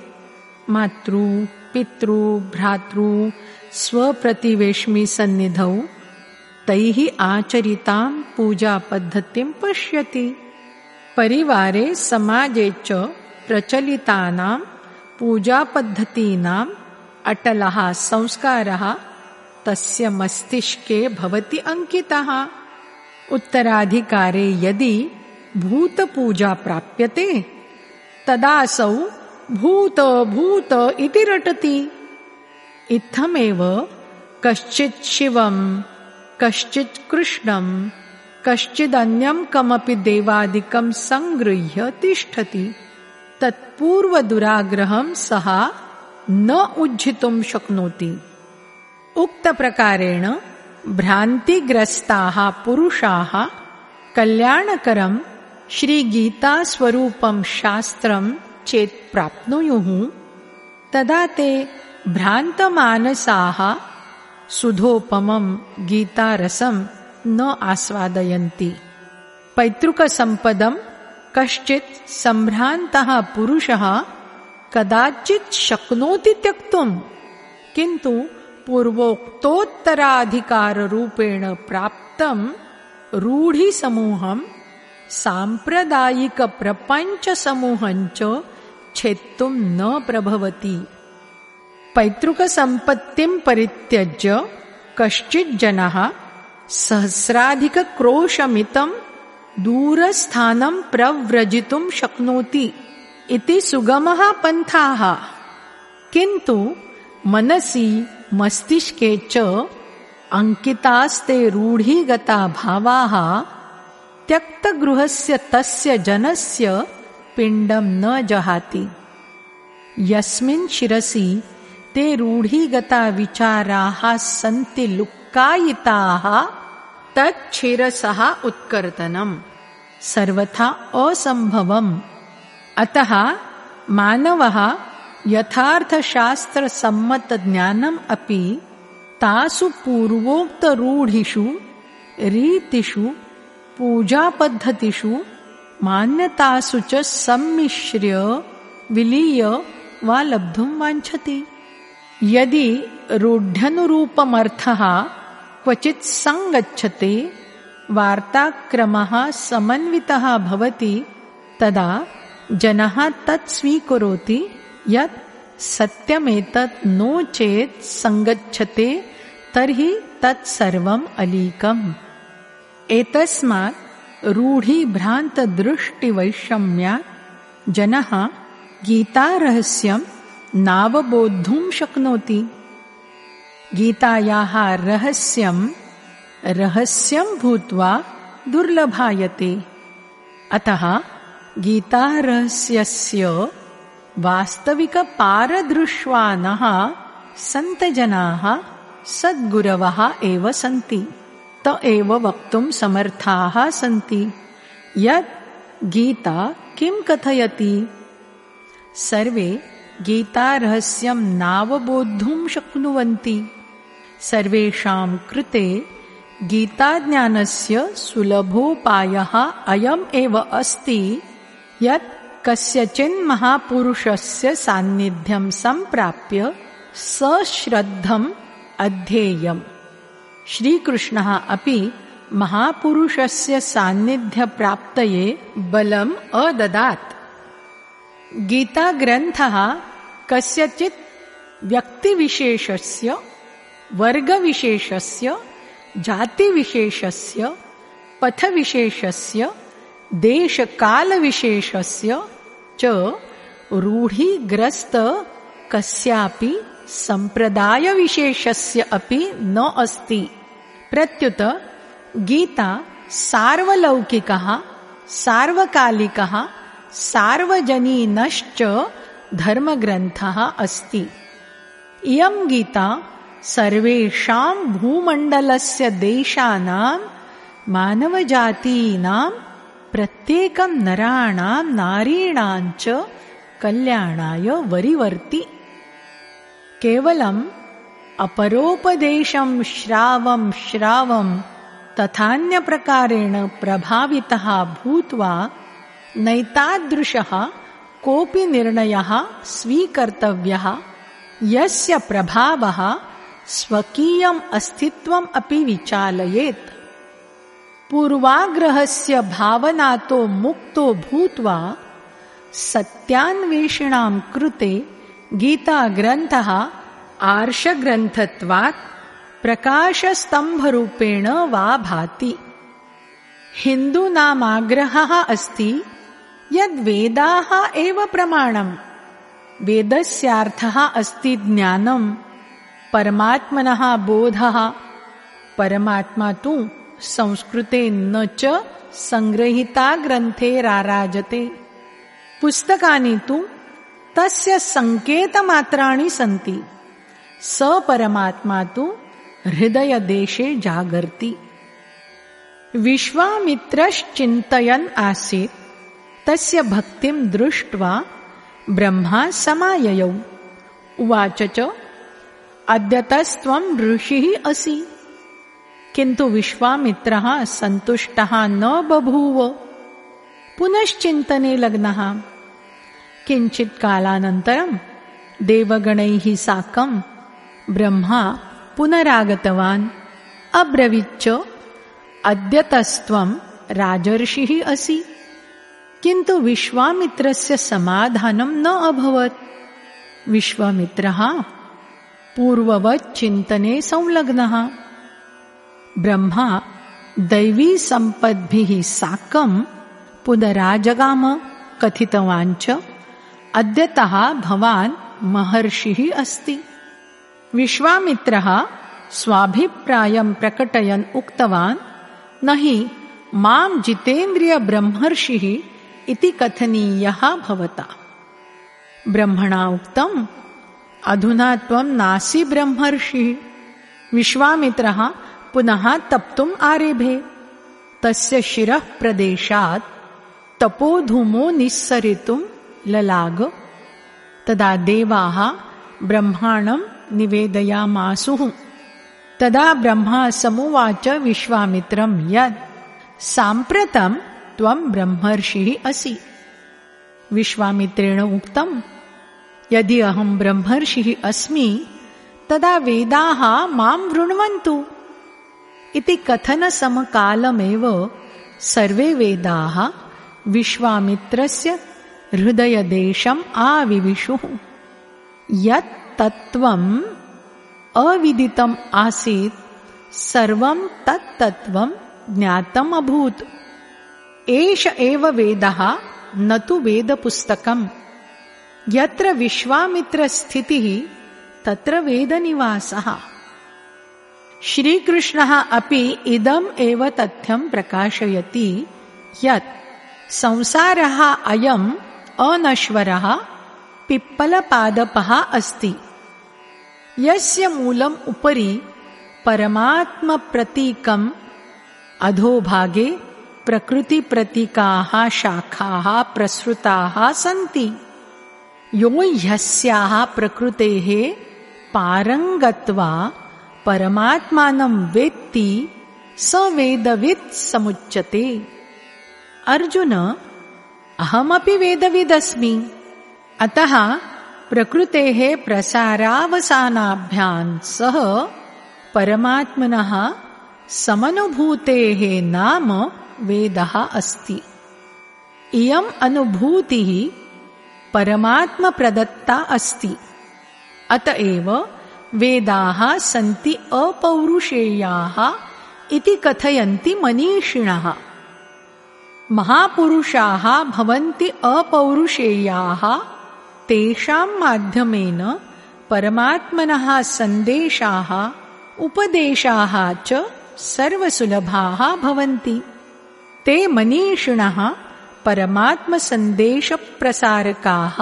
मातृ, पितृ, भ्रातृ स्वप्रतिवेश्मिसन्निधौ तैः आचरितां पूजापद्धतिं पश्यति। परिवारे समाजे च प्रचलितानां पूजापद्धतीनाम् अटलः संस्कारः तस्य मस्तिष्के भवति अङ्कितः। उत्तराधिकारे यदि भूतपूजा प्राप्यते, तदासौ भूत भूत इति रटति। इत्थमेव कश्चित् शिवम् कश्चित् कृष्णम् कश्चिदन्यं कमपि देवादिकं सङ्गृह्य तिष्ठति। तत्पूर्वदुराग्रहं सः न उज्झितुं शक्नोति। उक्तप्रकारेण भ्रान्तिग्रस्ताः पुरुषाः कल्याणकरं श्रीगीतास्वरूपं शास्त्रं चेत् प्राप्नुयुः तदा ते भ्रान्तमानसाः सुधोपमं गीतारसं न आस्वादयन्ति। पैतृकसम्पदं कश्चित् सम्भ्रान्तः पुरुषः कदाचित् शक्नोति त्यक्तुम् किन्तु पूर्वोक्तोत्तराधिकाररूपेण प्राप्तं रूढिसमूहं साम्प्रदायिकप्रपञ्चसमूहञ्च छेत्तुं न प्रभवति। पैतृकसम्पत्तिं परित्यज्य कश्चित् जनः सहस्राधिकक्रोशमितं दूरस्थानं प्रव्रजितुं शक्नोति इति सुगमः पन्थाः। किन्तु मनसि मस्तिष्के च अङ्कितास्ते रूढीगता भावाः, त्यक्तगृहस्य तस्य जनस्य पिण्डं न जहाति। यस्मिन् शिरसि ते रूढीगता विचाराः सन्ति लुक्कायिताः तच्छिरसः उत्कर्तनम् सर्वथा असम्भवम्। अतः मानवः यथार्थशास्त्रसम्मतज्ञानम् अपि तासु पूर्वोक्तरूढिषु रीतिषु पूजापद्धतिषु मान्यतासु च सम्मिश्र्य विलीय वा लब्धुं वाञ्छति। यदि रूढ्यनुरूपमर्थः क्वचित् सङ्गच्छते वार्ताक्रमः समन्वितः भवति तदा जनः तत् स्वीकरोति यत् सत्यमेतत् नो चेत् सङ्गच्छते तर्हि तत्सर्वम् अलीकम् एतस्मात् रूढिभ्रान्तदृष्टिवैषम्यात् जनः गीतारहस्यं नावबोद्धुं शक्नोति। गीतायाः रहस्यं रहस्यं भूत्वा दुर्लभायते। अतः गीतारहस्यस्य वास्तविकपारदृश्वानः सन्तजनाः सद्गुरवः एव सन्ति त एव वक्तुं समर्थाः सन्ति। यत् गीता किं कथयति? सर्वे गीतारहस्यं नावबोद्धुं शक्नुवन्ति। सर्वेषां कृते गीताज्ञानस्य सुलभोपायः अयम् एव अस्ति। यत् कस्यचिन्महापुरुषस्य सान्निध्यं सम्प्राप्य सश्रद्धम् अध्येयम् श्रीकृष्णः अपि महापुरुषस्य सान्निध्यप्राप्तये बलम् अददात्। गीताग्रन्थः कस्यचित् व्यक्तिविशेषस्य, वर्गविशेषस्य, जातिविशेषस्य, पथविशेषस्य, देशकालविशेषस्य च रूढिग्रस्त कस्यापि सम्प्रदायविशेषस्य अपि न अस्ति। प्रत्युत गीता सार्वलौकिकः सार्वकालिकः सार्वजनीनश्च धर्मग्रन्थः अस्ति। इयं गीता सर्वेषां भूमण्डलस्य देशानां मानवजातीनां प्रत्येकं नराणां नारीणां च कल्याणाय वरिवर्ति केवलम् अपरोपदेशं श्रावं श्रावं तथान्यप्रकारेण प्रभावितः भूत्वा नैतादृशः कोऽपि निर्णयः स्वीकर्तव्यः। यस्य प्रभावः स्वकीयम् अस्तित्वम् अपि विचालयेत्। पूर्वाग्रहस्य भावनातो मुक्तो भूत्वा सत्यान्वेषिणां कृते गीताग्रन्थः आर्षग्रन्थत्वात् प्रकाशस्तम्भरूपेण वा भाति। हिन्दूनामाग्रहः अस्ति यद्वेदाः एव प्रमाणम्। वेदस्यार्थः अस्ति ज्ञानम्। परमात्मनः बोधः। परमात्मा तु संस्कृते न च सङ्ग्रहिता ग्रन्थे राराजते। पुस्तकानि तु तस्य सङ्केतमात्राणि सन्ति। स परमात्मा तु हृदयदेशे जागर्ति। विश्वामित्रश्चिन्तयन् आसीत्, तस्य भक्तिं दृष्ट्वा ब्रह्मा समाययौ। उवाच च, अद्यतस्त्वं ऋषिः असि। किन्तु विश्वामित्रः सन्तुष्टः न बभूव। पुनश्चिन्तने लग्नः। किञ्चित् कालानन्तरं देवगणैः साकं ब्रह्मा पुनरागतवान्। अब्रवीच्च अद्यतस्त्वं राजर्षिः असि। किन्तु विश्वामित्रस्य समाधानं न अभवत्। विश्वामित्रः पूर्ववत् चिन्तने संलग्नः। ब्रह्मा दैवीसम्पद्भिः साकं पुनराजगाम कथितवान् च अद्यतः भवान् महर्षिः अस्ति। विश्वामित्रः स्वाभिप्रायं प्रकटयन् उक्तवान् न हि माँ जितेन्द्रियब्रह्मर्षिः इति कथनीयः भवता। ब्रह्मणा उक्तम्, अधुना त्वं नासि ब्रह्मर्षिः। विश्वामित्रः पुनः तप्तुम् आरेभे। तस्य शिरः प्रदेशात् तपोधूमो निःसरितुं ललाग। तदा देवाः ब्रह्माणं निवेदयामासुः। तदा ब्रह्मा समुवाच विश्वामित्रं यत् साम्प्रतं त्वं ब्रह्मर्षिः असि। विश्वामित्रेण उक्तम् यदि अहं ब्रह्मर्षिः अस्मि तदा वेदाः मां वृण्वन्तु। इति कथनसमकालमेव सर्वे वेदाः विश्वामित्रस्य हृदयदेशम् आविविशुः। यत् तत्त्वम् अविदितम् आसीत् सर्वं तत्तत्त्वं ज्ञातम् अभूत्। एष एव वेदः न तु वेदपुस्तकम्। यत्र विश्वामित्रस्थितिः तत्र वेदनिवासः। श्रीकृष्णः अपि इदम् एव तथ्यं प्रकाशयति यत् संसारः अयम् अनश्वरः पिप्पलपादपः अस्ति। यस्य उपरि परमात्मप्रतीकम् अधोभागे प्रकृतिप्रतीकाः शाखाः प्रसृताः सन्ति। यो ह्यस्याः प्रकृतेः पारङ्गत्वा परमात्मानं वेत्ति स वेदवित् समुच्यते। अर्जुन अहमपि वेदविदस्मि। अतः प्रकृतेः प्रसारावसानाभ्याम् सह परमात्मनः समनुभूतेः नाम वेदः अस्ति। इयम् अनुभूतिः परमात्मप्रदत्ता अस्ति। अत एव वेदाः सन्ति अपौरुषेयाः इति कथयन्ति मनीषिणः महापुरुषाः भवन्ति अपौरुषेयाः। तेषां माध्यमेन परमात्मनः सन्देशाः उपदेशाः च सर्वसुलभाः भवन्ति। ते मनीषिणः परमात्मसन्देशप्रसारकाः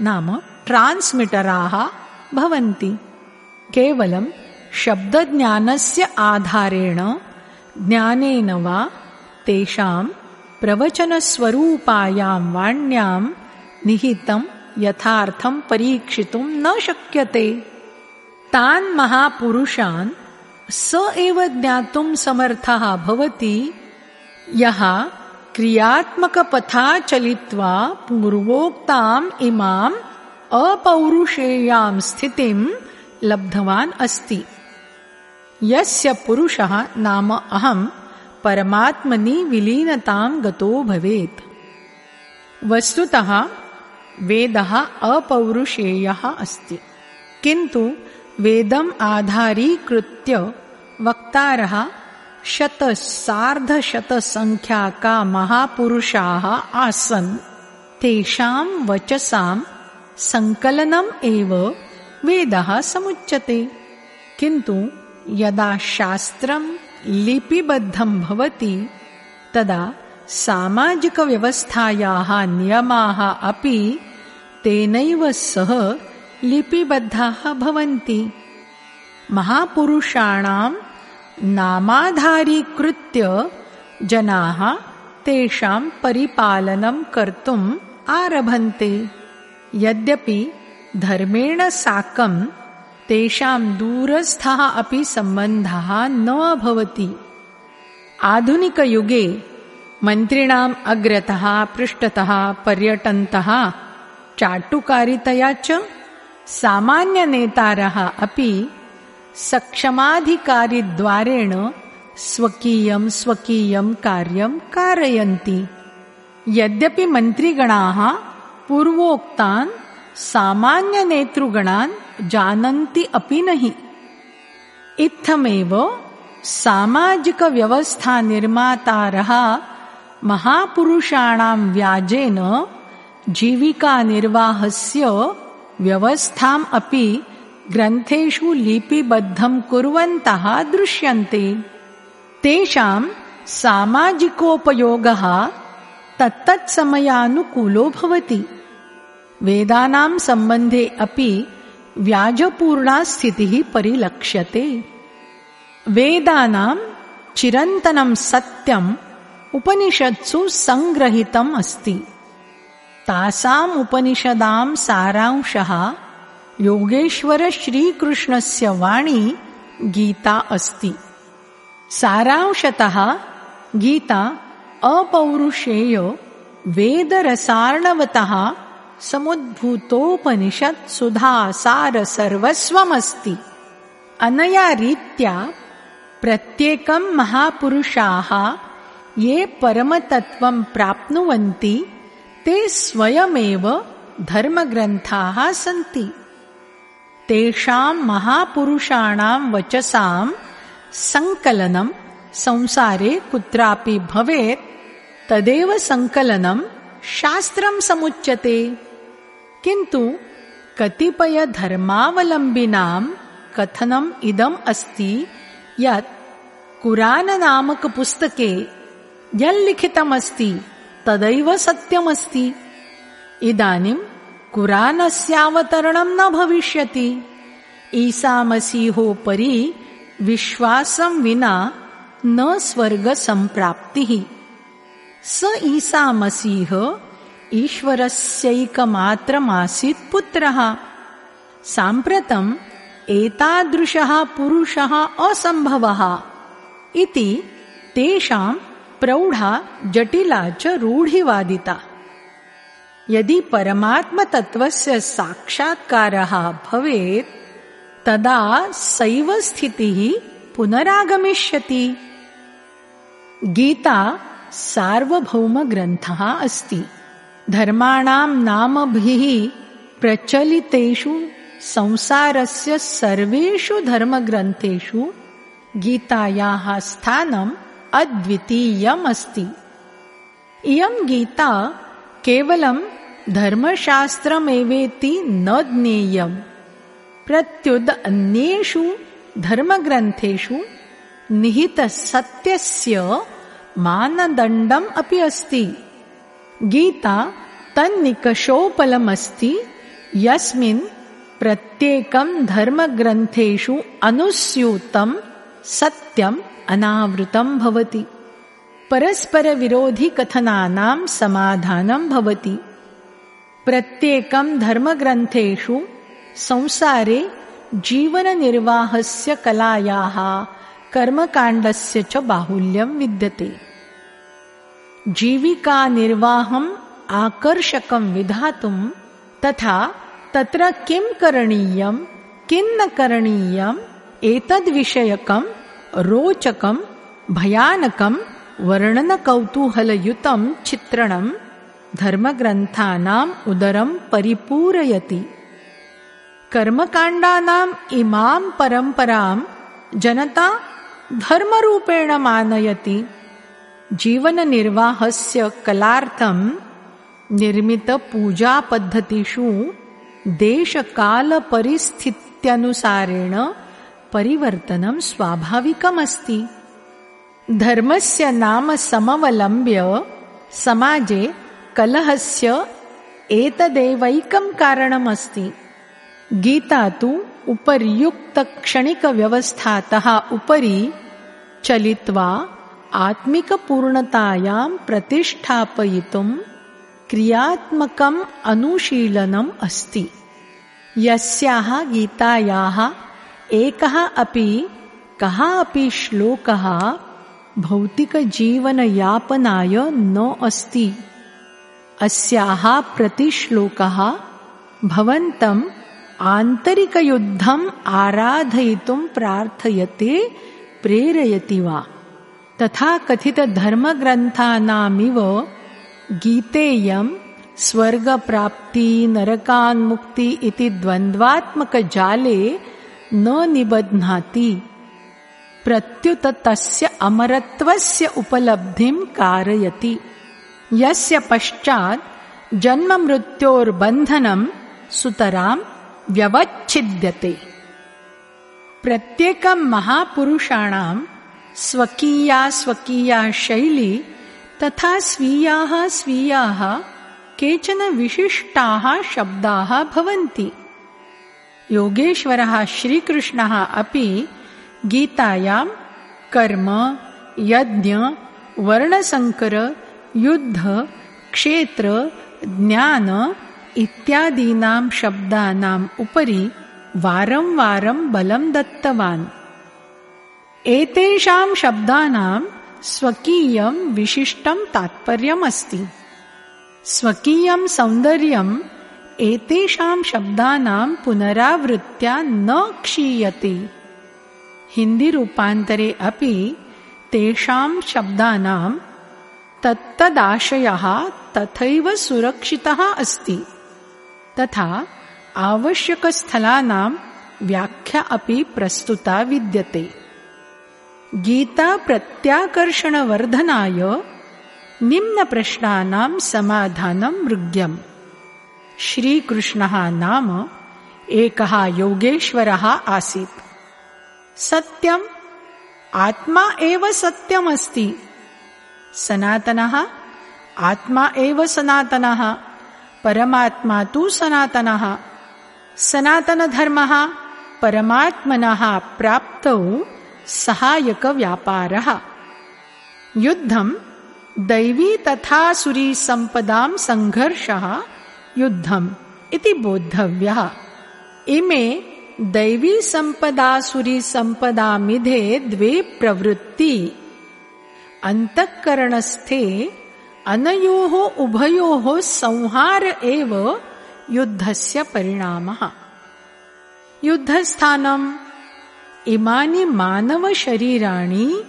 नाम ट्रान्स्मिटराः भवन्ति। केवलं शब्दज्ञानस्य आधारेण ज्ञानेन वा तेषां प्रवचनस्वरूपायां वाण्यां निहितं यथार्थं परीक्षितुं न शक्यते। तान् महापुरुषान् स एव ज्ञातुं समर्थः भवति। यः क्रियात्मकपथा चलित्वा पूर्वोक्ताम् इमाम् अपौरुषेयां स्थितिं लब्धवान् अस्ति। यस्य पुरुषः नाम अहम् परमात्मनि विलीनतां गतो भवेत्। वस्तुतः वेदः अपौरुषेयः अस्ति। किन्तु वेदम् आधारीकृत्य वक्तारः शतसार्धशतसङ्ख्याका महापुरुषाः आसन्। तेषां वचसां सङ्कलनम् एव वेदः समुच्यते। किन्तु यदा शास्त्रं लिपिबद्धं भवति तदा सामाजिकव्यवस्थायाः नियमाः अपि तेनैव सह लिपिबद्धाः भवन्ति। महापुरुषाणां नामाधारीकृत्य जनाः तेषां परिपालनं कर्तुम् आरभन्ते। यद्यपि धर्मेण साकं तेषां दूरस्थः अपि सम्बन्धः न भवति। आधुनिकयुगे मन्त्रिणाम् अग्रतः पृष्ठतः पर्यटन्तः चाटुकारितया च सामान्यनेतारः अपि सक्षमाधिकारिद्वारेण स्वकीयं स्वकीयं कार्यं कारयन्ति। यद्यपि मन्त्रिगणाः पूर्वोक्तान् सामान्यनेतृगणान् जानन्ति अपि नहि। इत्थमेव सामाजिकव्यवस्थानिर्मातारः महापुरुषाणां व्याजेन जीविकानिर्वाहस्य व्यवस्थाम् अपि ग्रन्थेषु लिपिबद्धं कुर्वन्तः दृश्यन्ते। तेषां सामाजिकोपयोगः तत्तत्समयानुकूलो भवति। वेदानां सम्बन्धे अपि व्याजपूर्णा स्थितिः परिलक्ष्यते। वेदानां चिरन्तनं सत्यम् उपनिषत्सु सङ्ग्रहितम् अस्ति। तासाम् उपनिषदां सारांशः योगेश्वरश्रीकृष्णस्य वाणी गीता अस्ति। सारांशतः गीता अपौरुषेय वेदरसार्णवतः समुद्भूतोपनिषत् सुधासार सर्वस्वमस्ति। अनया रीत्या प्रत्येकं महापुरुषाः ये परमतत्त्वं प्राप्नुवन्ति ते स्वयमेव धर्मग्रन्थाः सन्ति। तेषां महापुरुषाणां वचसां सङ्कलनं संसारे कुत्रापि भवेत् तदेव सङ्कलनं शास्त्रं समुच्यते किन्तु कतिपयधर्मावलम्बिनां कथनम् इदम् अस्ति यत् कुराननामकपुस्तके यल्लिखितमस्ति तदैव सत्यमस्ति। इदानीं कुरानस्यावतरणं न भविष्यति। ईसामसीहोपरि विश्वासं विना न स्वर्गसम्प्राप्तिः। स ईसामसीह ईश्वरस्यैकमात्रमासीत् पुत्रः। साम्प्रतम् एतादृशः पुरुषः असम्भवः इति तेषां प्रौढा जटिला च रूढिवादिता। यदि परमात्मतत्त्वस्य साक्षात्कारः भवेत् तदा सैव स्थितिः पुनरागमिष्यति। गीता सार्वभौमग्रन्थः अस्ति धर्माणां नामभिः प्रचलितेषु संसारस्य सर्वेषु धर्मग्रन्थेषु गीतायाः स्थानम् अद्वितीयम् अस्ति इयं गीता केवलं धर्मशास्त्रमेवेति न ज्ञेयम्। प्रत्युद अन्येषु धर्मग्रन्थेषु निहितसत्यस्य मानदण्डम् अपि अस्ति गीता तन्निकषोपलमस्ति यस्मिन् प्रत्येकं धर्मग्रन्थेषु अनुस्यूतं सत्यम् अनावृतं भवति। परस्परविरोधिकथनानां समाधानं भवति। प्रत्येकं धर्मग्रन्थेषु संसारे जीवननिर्वाहस्य कलायाः कर्मकाण्डस्य च बाहुल्यं विद्यते जीविकानिर्वाहम् आकर्षकं विधातुं तथा तत्र किं करणीयं किं न करणीयम् एतद्विषयकं रोचकं भयानकं वर्णनकौतूहलयुतं चित्रणं धर्मग्रन्थानाम् उदरं परिपूरयति। कर्मकाण्डानाम् इमां परम्परां जनता धर्मरूपेण मानयति जीवननिर्वाहस्य कलार्थं निर्मितपूजापद्धतिषु देशकालपरिस्थित्यनुसारेण परिवर्तनं स्वाभाविकमस्ति। धर्मस्य नाम समवलम्ब्य समाजे कलहस्य एतदेवैकं कारणमस्ति। गीता तु उपर्युक्तक्षणिकव्यवस्थातः उपरि चलित्वा आत्मिकपूर्णतायां प्रतिष्ठापयितुं क्रियात्मकम् अनुशीलनम् अस्ति। यस्याः गीतायाः एकः अपि कः अपि श्लोकः भौतिकजीवनयापनाय न अस्ति। अस्याः प्रतिश्लोकः भवन्तम् आन्तरिकयुद्धम् आराधयितुं प्रार्थयते प्रेरयति वा तथा कथितधर्मग्रन्थानामिव गीतेयं स्वर्गप्राप्ति नरकान्मुक्ति इति द्वन्द्वात्मकजाले न निबध्नाति। प्रत्युत तस्य अमरत्वस्य उपलब्धिं कारयति। यस्य पश्चात् जन्ममृत्योर्बन्धनं सुतरां व्यवच्छिद्यते। प्रत्येकं महापुरुषाणां स्वकीया स्वकीया शैली तथा स्वीयाः स्वीयाः केचन विशिष्टाः शब्दाः भवन्ति। योगेश्वरः श्रीकृष्णः अपि गीतायां कर्म यज्ञ वर्णसङ्कर युद्ध क्षेत्र ज्ञान इत्यादीनां शब्दानाम् उपरि वारं वारं बलं दत्तवान् एतेषां शब्दानां स्वकीयं विशिष्टं तात्पर्यमस्ति। स्वकीयं सौन्दर्यम् एतेषां शब्दानां पुनरावृत्त्या न क्षीयते। हिन्दीरूपान्तरे अपि तेषां शब्दानां तत्तदाशयः तथैव सुरक्षितः अस्ति। तथा आवश्यकस्थलानां व्याख्या अपि प्रस्तुता विद्यते गीता प्रत्याकर्षणवर्धनाय निम्नप्रश्नानां समाधानं मृग्यम्। श्रीकृष्णः नाम एकः योगेश्वरः आसीत्। सत्यम्। आत्मा एव सत्यमस्ति। सनातनः। आत्मा एव सनातनः। परमात्मा तु सनातनः। सनातनधर्मः। परमात्मनः प्राप्तौ सहायकव्यापारः। युद्धं दैवी तथासुरी सम्पदां सङ्घर्षः युद्धम् इति बोद्धव्यः। इमे दैवी सम्पदासुरी सम्पदामिधे द्वे प्रवृत्ति। अन्तःकरणस्थे अनयोः उभयोः संहार एव युद्धस्य परिणामः। युद्धस्थानम् इमानि मानवशरीराणि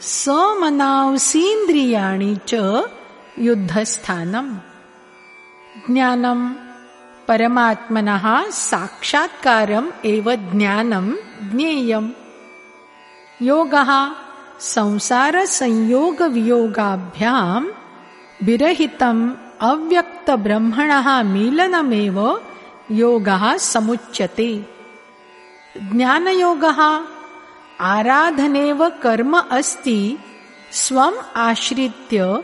समनांसीन्द्रियाणि च युद्धस्थानम्। ज्ञानम् परमात्मनः साक्षात्कारम् एव ज्ञानम् ज्ञेयम्। योगः संसारसंयोगवियोगाभ्याम् विरहितम् अव्यक्तब्रह्मणः मीलनमेव योगः समुच्यते ज्ञानयोगः आराधनेव कर्म अस्ति स्वम् आश्रित्य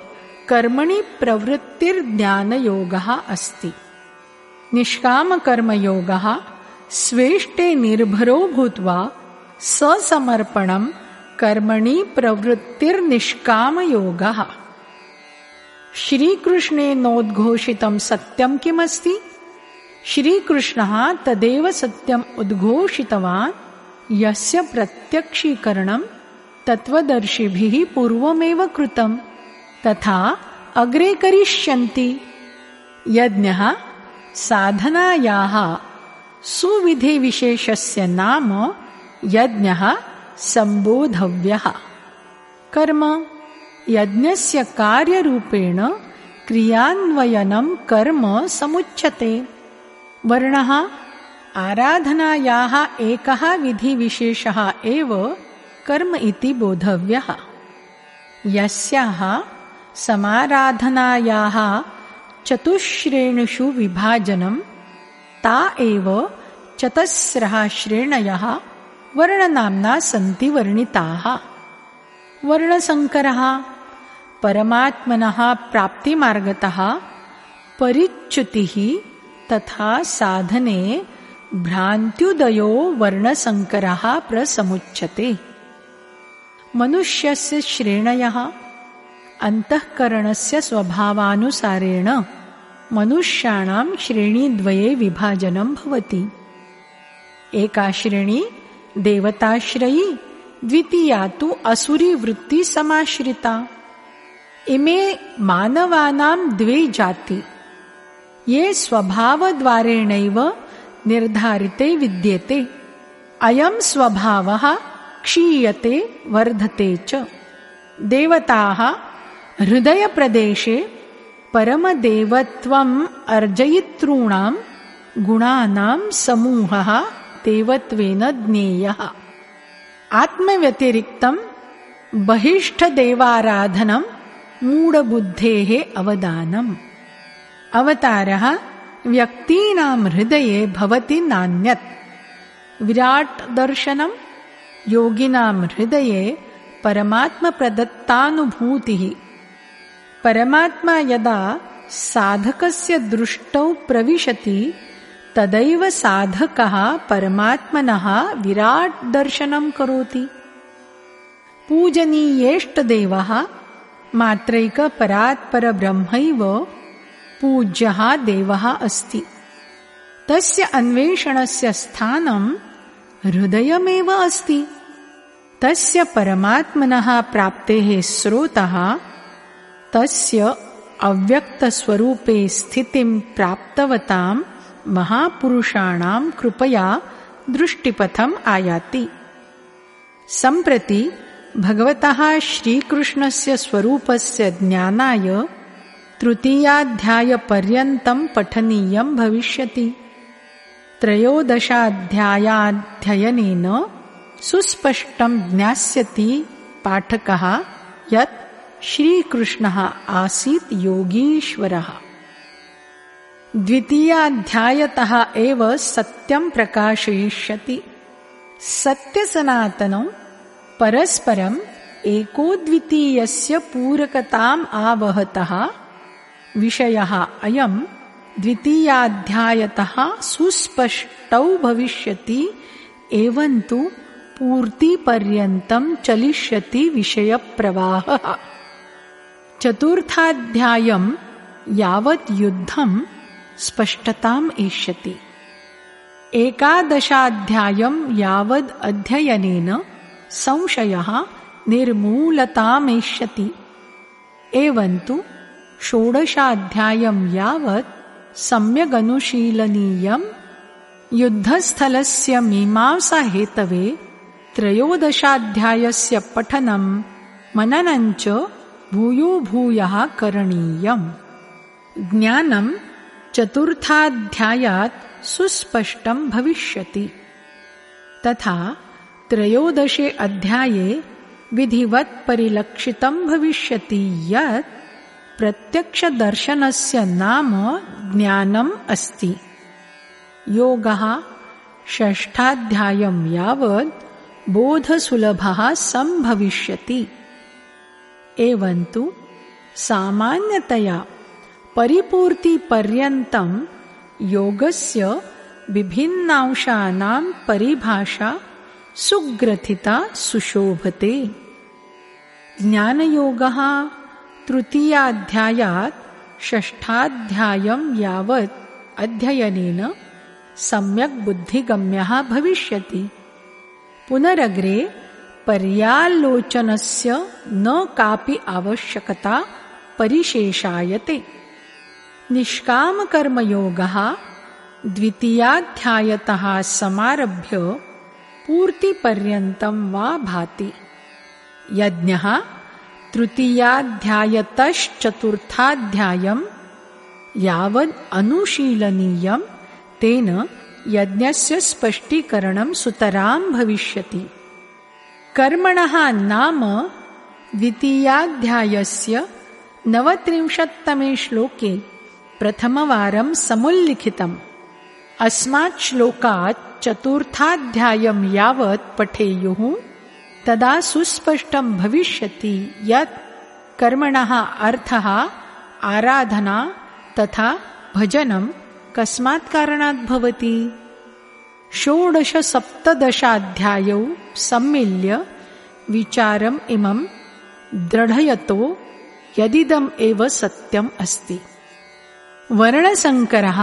कर्मणि प्रवृत्तिर्ज्ञानयोगः अस्ति। निष्कामकर्मयोगः स्वेष्टे निर्भरो भूत्वा ससमर्पणम् कर्मणि प्रवृत्तिर्निष्कामयोगः। श्रीकृष्णेनोद्घोषितं सत्यं किमस्ति श्रीकृष्णः तदेव सत्यम् उद्घोषितवान्। यस्य प्रत्यक्षीकरणं तत्त्वदर्शिभिः पूर्वमेव कृतं तथा अग्रे करिष्यन्ति। यज्ञः साधनायाः सुविधिविशेषस्य नाम यज्ञः सम्बोधव्यः। कर्म यज्ञस्य कार्यरूपेण क्रियान्वयनं कर्म समुच्यते वर्णः आराधनायाः एकः विधिविशेषः एव कर्म इति बोधव्यः। यस्याः समाराधनायाः चतुश्रेणुषु विभाजनं ता एव चतस्रः श्रेणयः वर्णनाम्ना सन्ति वर्णिताः। वर्णसङ्करः परमात्मनः प्राप्तिमार्गतः परिच्युतिः तथा साधने भ्रान्त्युदयो वर्णसङ्करः प्रसमुच्यते। मनुष्यस्य श्रेणयः अन्तःकरणस्य स्वभावानुसारेण मनुष्याणां श्रेणीद्वये विभाजनं भवति। एका श्रेणी देवताश्रयी द्वितीया तु असुरीवृत्तिसमाश्रिता। इमे मानवानां द्वे जाति ये स्वभावद्वारेणैव निर्धारिते विद्येते। अयं स्वभावः क्षीयते वर्धते च। देवताः हृदयप्रदेशे परमदेवत्वम् अर्जयितॄणां गुणानां समूहः देवत्वेन ज्ञेयः। आत्मव्यतिरिक्तं बहिष्ठदेवाराधनं मूढबुद्धेः अवदानम् अवतारः व्यक्तीनां हृदये भवति नान्यत्। विराट् दर्शनं योगिनां हृदये परमात्मप्रदत्तानुभूतिः। परमात्मा यदा साधकस्य दृष्टौ प्रविशति तदैव साधकः परमात्मनः विराट् दर्शनं करोति पूजनीयेष्टदेवः मात्रैकपरात्परब्रह्मैव पूज्यः देवः अस्ति। तस्य अन्वेषणस्य स्थानं हृदयमेव अस्ति। तस्य परमात्मनः प्राप्तेः स्रोतः तस्य अव्यक्तस्वरूपे स्थितिं प्राप्तवतां महापुरुषाणां कृपया दृष्टिपथम् आयाति। सम्प्रति भगवतः श्रीकृष्णस्य स्वरूपस्य ज्ञानाय तृतीयाध्यायपर्यन्तं पठनीयं भविष्यति। त्रयोदशाध्यायाध्ययनेन सुस्पष्टं ज्ञास्यति पाठकः यत् श्रीकृष्णः आसीत् योगीश्वरः। द्वितीयाध्यायतः एव सत्यं प्रकाशयिष्यति। सत्यसनातनौ परस्परम् एकोद्वितीयस्य पूरकताम् आवहतः विषयः अयम् द्वितीयाध्यायतः सुस्पष्टौ भविष्यति एवं तु पूर्तिपर्यन्तं चलिष्यति विषयप्रवाहः। चतुर्थाध्यायं यावत् युद्धं एकादशाध्यायं यावद् अध्ययनेन संशयः निर्मूलतामेष्यति। एवं तु षोडशाध्यायं यावत् सम्यगनुशीलनीयम् युद्धस्थलस्य मीमांसाहेतवे त्रयोदशाध्यायस्य पठनं मननञ्च भूयो भूयः करणीयम्। ज्ञानं चतुर्थाध्यायात् सुस्पष्टं भविष्यति। तथा त्रयोदशे अध्याये विधिवत् परिलक्षितं भविष्यति यत् प्रत्यक्षदर्शनस्य नाम ज्ञानम् अस्ति। योगः षष्ठाध्यायं यावत् बोधसुलभः सम्भविष्यति। एवं तु सामान्यतया परिपूर्तिपर्यन्तं योगस्य विभिन्नांशानां परिभाषा सुग्रथिता सुशोभते। ज्ञानयोगः तृतीयाध्यायात् षष्ठाध्यायं यावत् अध्ययनेन सम्यक् बुद्धिगम्यः भविष्यति। पुनरग्रे पर्यालोचनस्य न कापि आवश्यकता परिशेषायते। निष्कामकर्मयोगः द्वितीयाध्यायतः समारभ्य पूर्तिपर्यन्तं वा भाति। यज्ञः तृतीयाध्यायतश्चतुर्थाध्यायं यावद् अनुशीलनीयं तेन यज्ञस्य स्पष्टीकरणं सुतरां भविष्यति। कर्मणः नाम द्वितीयाध्यायस्य नवत्रिंशत्तमे श्लोके प्रथमवारं समुल्लिखितम्। अस्मात् श्लोकात् चतुर्थाध्यायं यावत् पठेयुः तदा सुस्पष्टं भविष्यति यत् कर्मणः अर्थः आराधना तथा भजनं कस्मात् कारणात् भवति। षोडशसप्तदशाध्यायौ सम्मिल्य विचारम् इमं दृढयतो यदिदम् एव सत्यम् अस्ति। वर्णसङ्करः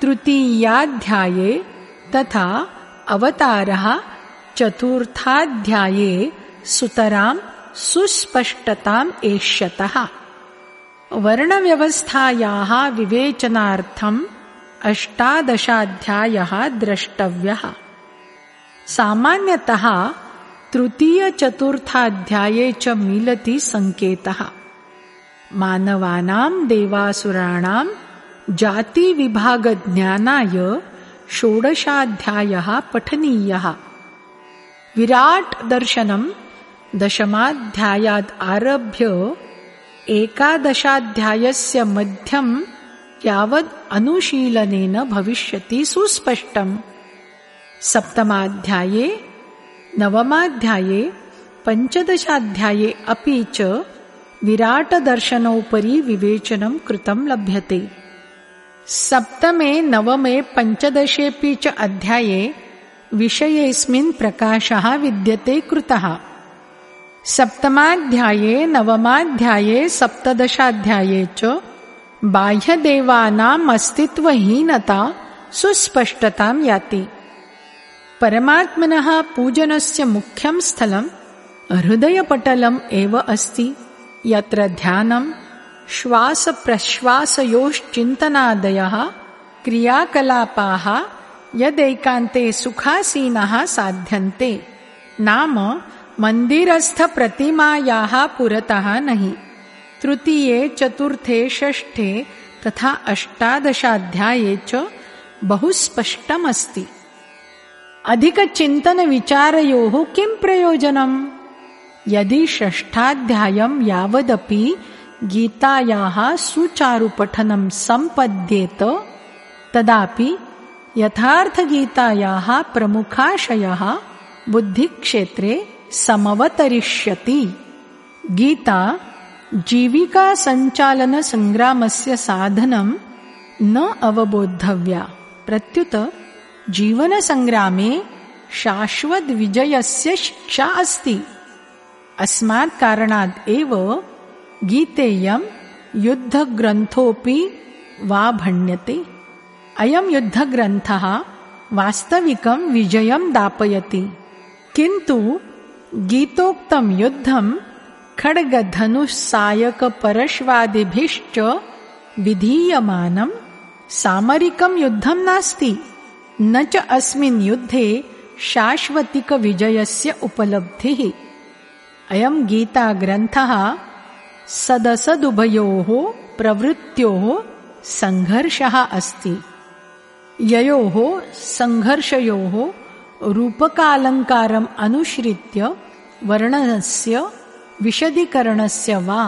तृतीयाध्याये तथा अवतारः चतुर्थाध्याये सुतरां सुस्पष्टताम् एष्यतः। वर्णव्यवस्थायाः विवेचनार्थम् अष्टादशाध्यायः द्रष्टव्यः। सामान्यतः तृतीयचतुर्थाध्याये च मिलति सङ्केतः। मानवानां देवासुराणां जातिविभागज्ञानाय षोडशाध्यायः पठनीयः विराट् दर्शनं दशमाध्यायात् आरभ्य एकादशाध्यायस्य मध्यं यावद् अनुशीलनेन भविष्यति सुस्पष्टम्। सप्तमाध्याये नवमाध्याये पञ्चदशाध्याये अपि च विराटदर्शनोपरि विवेचनं कृतं लभ्यते। सप्तमे नवमे पञ्चदशेऽपि च अध्याये विषयेऽस्मिन् प्रकाशः विद्यते कृतः। सप्तमाध्याये नवमाध्याये सप्तदशाध्याये च बाह्यदेवानाम् अस्तित्वहीनता सुस्पष्टतां याति। परमात्मनः पूजनस्य मुख्यं स्थलं हृदयपटलम् एव अस्ति। यत्र ध्यानं श्वासप्रश्वासयोश्चिन्तनादयः क्रियाकलापाः यदैकान्ते सुखासीनः साध्यन्ते। नाम मन्दिरस्थप्रतिमायाः पुरतः नहि। तृतीये चतुर्थे षष्ठे तथा अष्टादशाध्याये च बहु स्पष्टमस्ति अधिकचिन्तनविचारयोः किं प्रयोजनम्? यदि षष्ठाध्यायं यावदपि गीतायाः सुचारुपठनं सम्पद्येत तदापि यथार्थगीतायाः प्रमुखाशयः बुद्धिक्षेत्रे समवतरिष्यति। गीता जीविकासञ्चालनसङ्ग्रामस्य साधनं न अवबोद्धव्या। प्रत्युत जीवनसङ्ग्रामे शाश्वतविजयस्य शिक्षा अस्ति। अस्मात् कारणात् एव गीतेयं युद्धग्रन्थोऽपि वा भण्यते अयं युद्धग्रन्थः वास्तविकं विजयं दापयति। किन्तु गीतोक्तं युद्धं खड्गधनुस्सायकपरश्वादिभिश्च विधीयमानं। सामरिकं युद्धं नास्ति, न च अस्मिन् युद्धे शाश्वतिकविजयस्य उपलब्धिः। अयं गीताग्रन्थः सदसदुभयोः प्रवृत्त्योः सङ्घर्षः अस्ति। ययोः सङ्घर्षयोः रूपकालङ्कारम् अनुसृत्य वर्णनस्य विशदीकरणस्य वा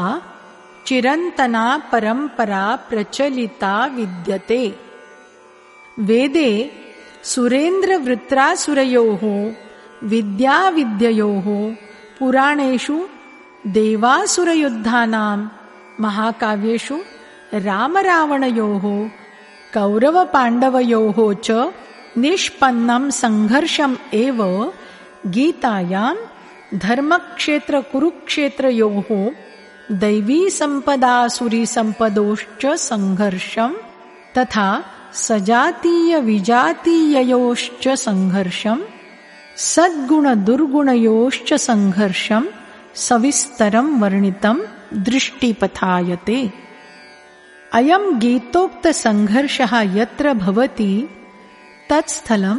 चिरन्तना परम्परा प्रचलिता विद्यते। वेदे सुरेन्द्रवृत्रासुरयोः विद्याविद्ययोः पुराणेषु देवासुरयुद्धानां महाकाव्येषु रामरावणयोः कौरवपाण्डवयोः च निष्पन्नं सङ्घर्षम् एव गीतायां धर्मक्षेत्रकुरुक्षेत्रयोः दैवीसम्पदासुरीसम्पदोश्च सङ्घर्षम् तथा सजातीयविजातीययोश्च सङ्घर्षम् सद्गुणदुर्गुणयोश्च सङ्घर्षम् सविस्तरं वर्णितं दृष्टिपथायते अयं गीतोक्तसङ्घर्षः यत्र भवति तत्स्थलं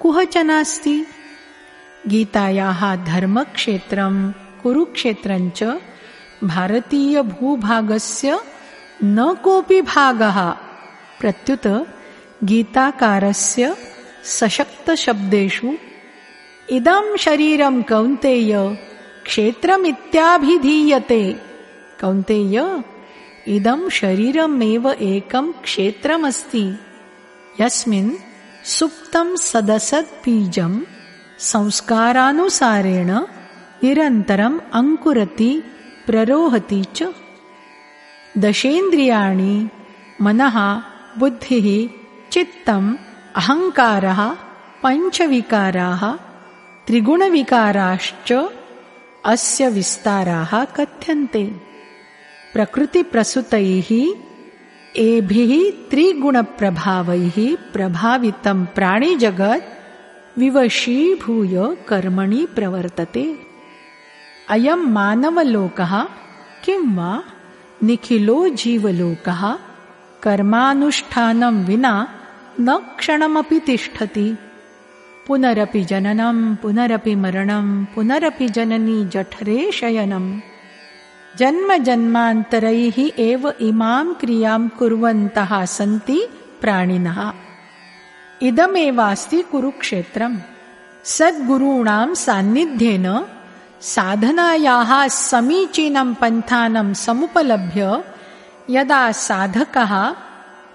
कुहचनास्ति गीतायाः धर्मक्षेत्रं कुरुक्षेत्रञ्च भारतीयभूभागस्य न कोऽपि भागः। प्रत्युत गीताकारस्य सशक्तशब्देषु इदं शरीरं कौन्तेय क्षेत्रमित्याभिधीयते। कौन्तेय इदं शरीरमेव एकं क्षेत्रमस्ति। यस्मिन् सुप्तं सदसद्बीजं संस्कारानुसारेण निरन्तरम् अङ्कुरति प्ररोहति च। दशेन्द्रियाणि मनः बुद्धिः चित्तम् अहङ्कारः पञ्चविकाराः त्रिगुणविकाराश्च अस्य विस्ताराः कथ्यन्ते प्रकृतिप्रसुतैः एभिः त्रिगुणप्रभावैः प्रभावितं प्राणिजगत् विवशीभूय कर्मणि प्रवर्तते। अयं मानवलोकः किं वा निखिलो जीवलोकः कर्मानुष्ठानं विना न क्षणमपि तिष्ठति। पुनरपि जननं पुनरपि मरणं पुनरपि जननी जठरे शयनम् जन्मजन्मान्तरैः एव इमां क्रियां कुर्वन्तः सन्ति प्राणिनः। इदमेवास्ति कुरुक्षेत्रम्। सद्गुरूणां सान्निध्येन साधनायाः समीचीनं पन्थानं समुपलभ्य यदा साधकः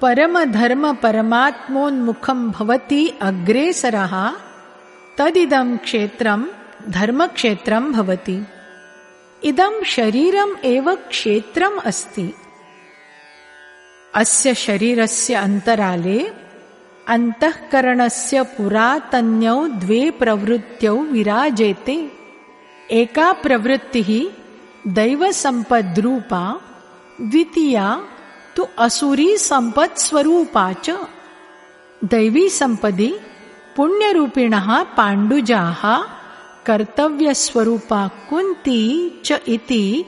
परमधर्मपरमात्मोन्मुखं भवति अग्रेसरः तदिदं क्षेत्रं धर्मक्षेत्रं भवति इदं शरीरम् एव क्षेत्रम् अस्ति। अस्य शरीरस्य अन्तराले अन्तःकरणस्य पुरातन्यौ द्वे प्रवृत्त्यौ विराजेते। एका प्रवृत्तिः दैवसम्पद्रूपा द्वितीया तु असुरीसम्पत्स्वरूपा च। दैवीसम्पदि पुण्यरूपिणः पाण्डुजाः कर्तव्यस्वरूपा कुन्ती च इति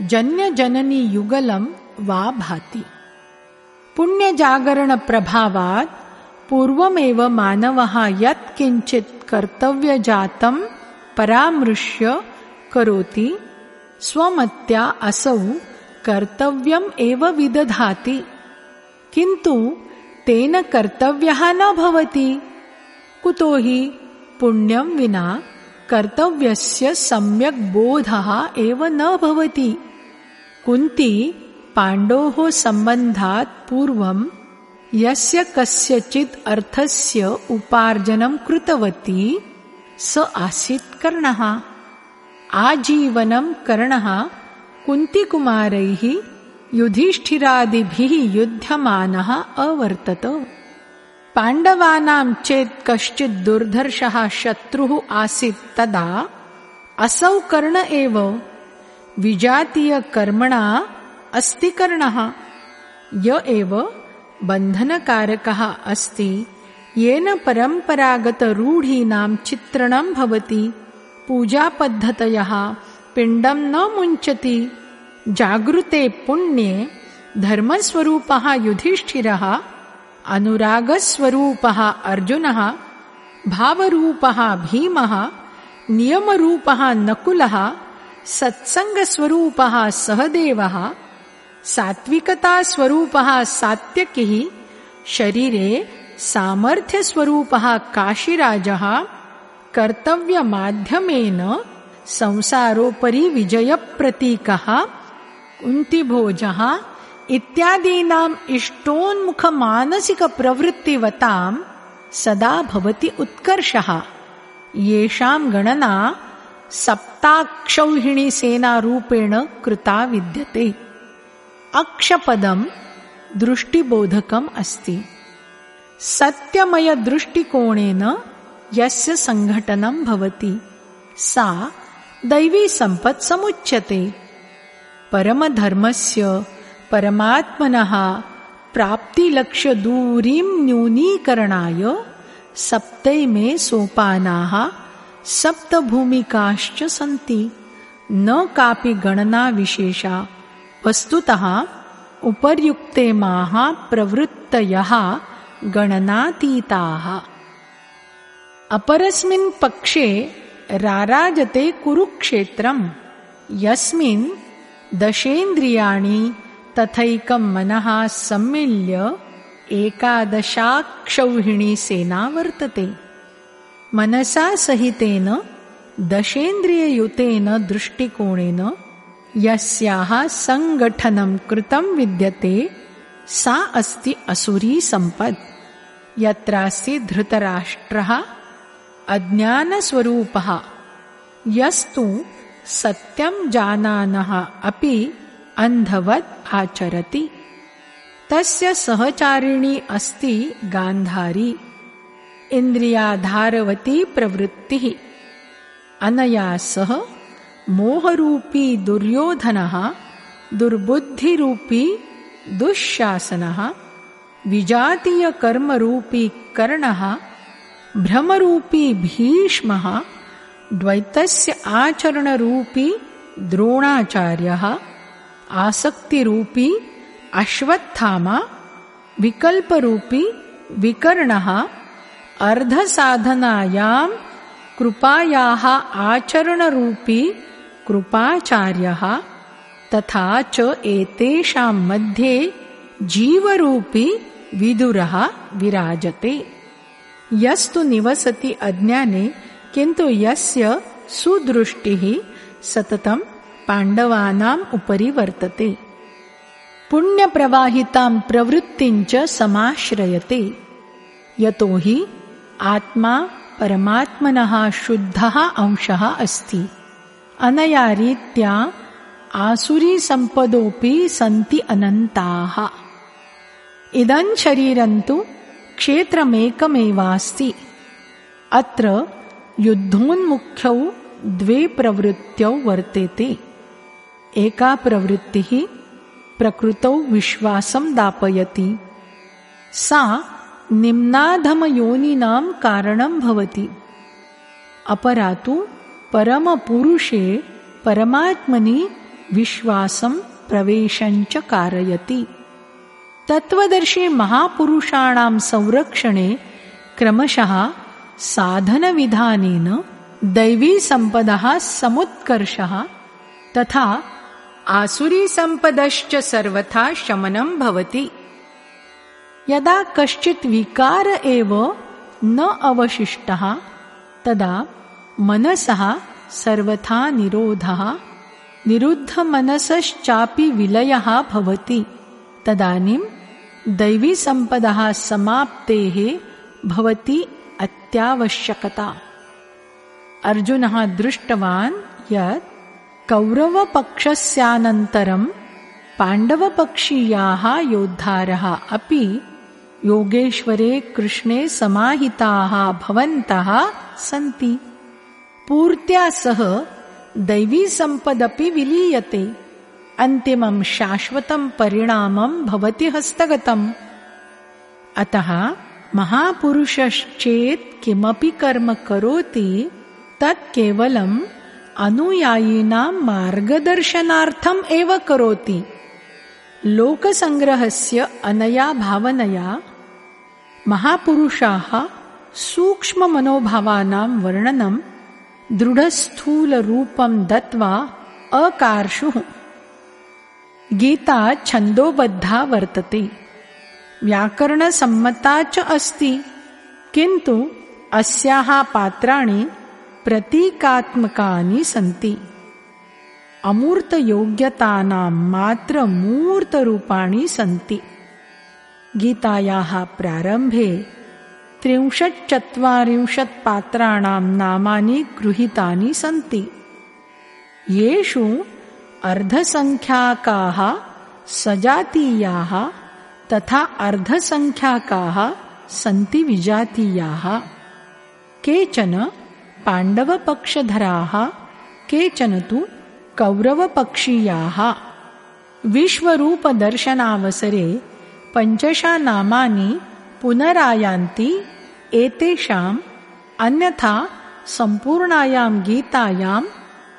जन्यजननीयुगलं वा भाति। पुण्यजागरणप्रभावात् पूर्वमेव मानवः यत्किञ्चित् कर्तव्यजातं परामृश्य करोति, स्वमत्या असौ कर्तव्यम् एव विदधाति, किन्तु तेन कर्तव्यः न भवति। कुतो हि पुण्यं विना कर्तव्यस्य सम्यक् बोधः एव न भवति। कुन्ती पाण्डोः सम्बन्धात् पूर्वं यस्य कस्यचित् अर्थस्य उपार्जनं कृतवती, स आसीत् कर्णः। आजीवनं कर्णः कुन्तिकुमारैः युधिष्ठिरादिभिः युध्यमानः अवर्तत। पाण्डवानां चेत् कश्चित् दुर्धर्षः शत्रुः आसीत् तदा असौ कर्ण एव विजातीयकर्मणा अस्ति कर्णः य एव बन्धनकारकः अस्ति। येन परम्परागतरूढीनां चित्रणं भवति। पूजापद्धतयः पिण्डं न मुञ्चति। जागृते पुण्ये धर्मस्वरूपः युधिष्ठिरः अनुरागस्वरूपः अर्जुनः, भावरूपः भीमः, नियमरूपः नकुलः, सत्सङ्गस्वरूपः सहदेवः, सात्विकतास्वरूपः सात्यकिः, शरीरे सामर्थ्यस्वरूपः काशीराजः, कर्तव्यमाध्यमेन संसारोपरि विजयप्रतीकः, कुन्तिभोजः इत्यादीनाम् इष्टोन्मुखमानसिकप्रवृत्तिवताम् सदा भवति उत्कर्षः। येषां गणना सप्ताक्षौहिणीसेनारूपेण कृता विद्यते। अक्षपदं दृष्टिबोधकम् अस्ति। सत्यमयदृष्टिकोणेन यस्य सङ्घटनं भवति। सा दैवी सम्पत् समुच्यते। परमधर्मस्य परमात्मनः प्राप्तिलक्ष्यदूरीं न्यूनीकरणाय सप्तैमे सोपानाः सप्तभूमिकाश्च सन्ति। न कापि गणना विशेषा। वस्तुतः उपर्युक्तेमाः प्रवृत्तयः गणनातीताः। अपरस्मिन् पक्षे राराजते कुरुक्षेत्रम्। यस्मिन् दशेन्द्रियाणि तथैकं मनः सम्मिल्य एकादशाक्षौहिणी सेना वर्तते। मनसा सहितेन दशेन्द्रिययुतेन दृष्टिकोणेन यस्याः सङ्गठनं कृतं विद्यते सा अस्ति असुरी सम्पत् यत्रास्ति धृतराष्ट्रः अज्ञानस्वरूपः। यस्तु सत्यं जाननः अपि अन्धवत् आचरति। तस्य सहचारिणी अस्ति गान्धारी। इन्द्रियाधारवती प्रवृत्तिः। अनया सह मोहरूपी दुर्योधनः, दुर्बुद्धिरूपी दुःशासनः, विजातीयकर्मरूपी कर्णः, भ्रमरूपी भीष्मः, द्वैतस्य आचरणरूपी द्रोणाचार्यः आसक्तिरूपी अश्वत्थामा विकल्परूपी विकर्णः अर्धसाधनायां कृपायाः आचरणरूपी कृपाचार्यः तथा च एतेषां मध्ये जीवरूपी विदुरः विराजते। यस्तु निवसति अज्ञाने किन्तु यस्य सुदृष्टिः सततं पाण्डवानाम् उपरि वर्तते। पुण्यप्रवाहितां प्रवृत्तिञ्च समाश्रयते। यतोहि आत्मा परमात्मनः शुद्धः अंशः अस्ति। अनया रीत्या आसुरीसम्पदोऽपि सन्ति अनन्ताः। इदं शरीरं तु क्षेत्रमेकमेवास्ति। अत्र युद्धोन्मुख्यौ द्वे प्रवृत्त्यौ वर्तेते एका प्रवृत्तिः प्रकृतौ विश्वासं दापयति। सा निम्नाधमयोनिनां कारणं भवति। अपरा तु परमपुरुषे परमात्मनि विश्वासं प्रवेशञ्च कारयति। तत्त्वदर्शी महापुरुषाणां संरक्षणे क्रमशः साधनविधानेन दैवीसम्पदः समुत्कर्षः तथा आसुरीसम्पदश्च सर्वथा शमनं भवति। यदा कश्चित् विकार एव न अवशिष्टः तदा मनसः सर्वथा निरोधः निरुद्धमनसश्चापि विलयः भवति। तदानीं दैवीसम्पदः समाप्तेः भवति अत्यावश्यकता। अर्जुनः दृष्टवान् यत् कौरवपक्षस्यानन्तरं पाण्डवपक्षीयाः योद्धारः अपि योगेश्वरे कृष्णे समाहिताः भवन्तः सन्ति। पूर्त्या सह दैवीसम्पदपि विलीयते। अन्तिमं शाश्वतं परिणामं भवति हस्तगतम्। अतः महापुरुषश्चेत् किमपि कर्म करोति तत् केवलम् अनुयायिनां मार्गदर्शनार्थम् एव करोति। लोकसङ्ग्रहस्य अनया भावनया महापुरुषाः सूक्ष्ममनोभावानां वर्णनं दृढस्थूलरूपं दत्त्वा अकार्षुः। गीता छन्दोबद्धा वर्तते। व्याकरणसम्मता च अस्ति। किन्तु अस्याः पात्राणि प्रतीकात्मकानि सन्ति। अमूर्तयोग्यतानां मात्र मूर्तरूपाणि सन्ति। गीतायाः प्रारम्भे त्रिंशच्चत्वारिंशत् पात्राणां नामानि गृहीतानि सन्ति। येषु अर्धसङ्ख्याकाः सजातीयाः तथा अर्धसङ्ख्याकाः सन्ति विजातीयाः। केचन पाण्डवपक्षधराः केचन तु कौरवपक्षीयाः। विश्वरूपदर्शनावसरे पञ्चशा नामानि पुनरायान्ति एतेषाम् अन्यथा सम्पूर्णायां गीतायाम्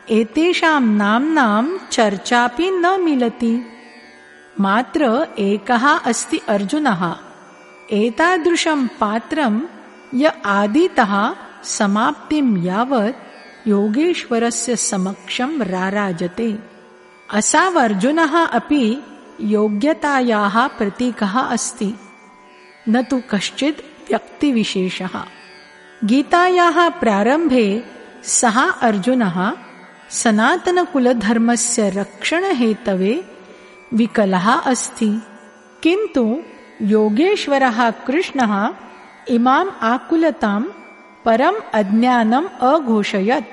एतेषां नाम्नां चर्चापि न मिलति। मात्र एकः अस्ति अर्जुनः। एतादृशं पात्रं य आदितः समाप्तिं यावत् योगेश्वरस्य समक्षं राराजते। असावर्जुनः अपि योग्यतायाः प्रतीकः अस्ति। न तु कश्चित् व्यक्तिविशेषः। गीतायाः प्रारम्भे सः अर्जुनः सनातनकुलधर्मस्य रक्षणहेतवे विकलः अस्ति। किन्तु योगेश्वरः कृष्णः इमाम् आकुलतां परम् अज्ञानम् अघोषयत्।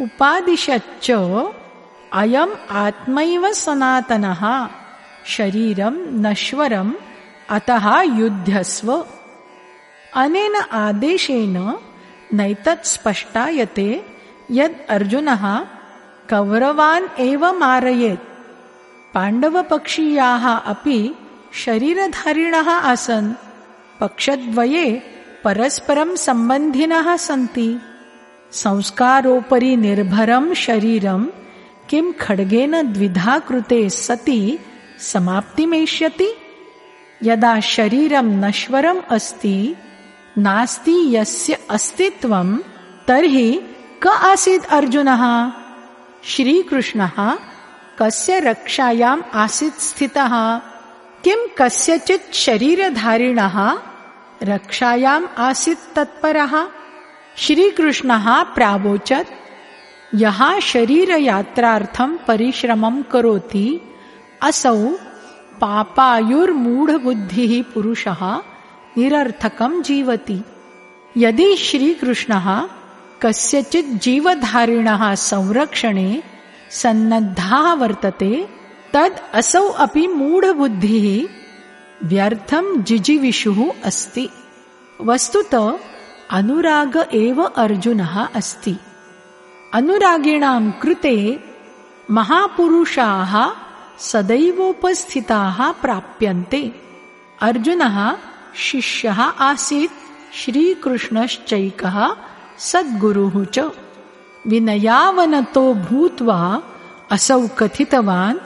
उपादिशच्च अयम् आत्मैव सनातनः। शरीरं नश्वरम् अतः युध्यस्व अनेन आदेशेन नैतत् स्पष्टायते यद् अर्जुनः कौरवान् एव मारयेत्। पाण्डवपक्षीयाः अपि शरीरधारिणः आसन्। पक्षद्वये परस्परं सम्बन्धिनः सन्ति। संस्कारोपरि निर्भरं शरीरं किं खड्गेन द्विधा कृते सति समाप्तिमेष्यति? यदा शरीरं नश्वरम् अस्ति, नास्ति यस्य अस्तित्वं, तर्हि क आसीत् अर्जुनः। श्रीकृष्णः, कस्य रक्षायाम् आसीत् स्थितः? किं कस्यचित् शरीरधारिणः रक्षायाम् आसीत् तत्परः श्रीकृष्णः प्रावोचत् यः शरीरयात्रार्थं परिश्रमं करोति असौ पापायुर्मूढबुद्धिः पुरुषः निरर्थकं जीवति। यदि श्रीकृष्णः कस्यचित् जीवधारिणः संरक्षणे सन्नद्धः वर्तते तद् असौ अपि मूढबुद्धिः व्यर्थं जिजिविषुः अस्ति। वस्तुत अनुराग एव अर्जुनः अस्ति। अनुरागिणां कृते महापुरुषाः सदैवोपस्थिताः प्राप्यन्ते। अर्जुनः शिष्यः आसीत् श्रीकृष्णश्चैकः सद्गुरुः च। विनयावनतो भूत्वा असौ कथितवान्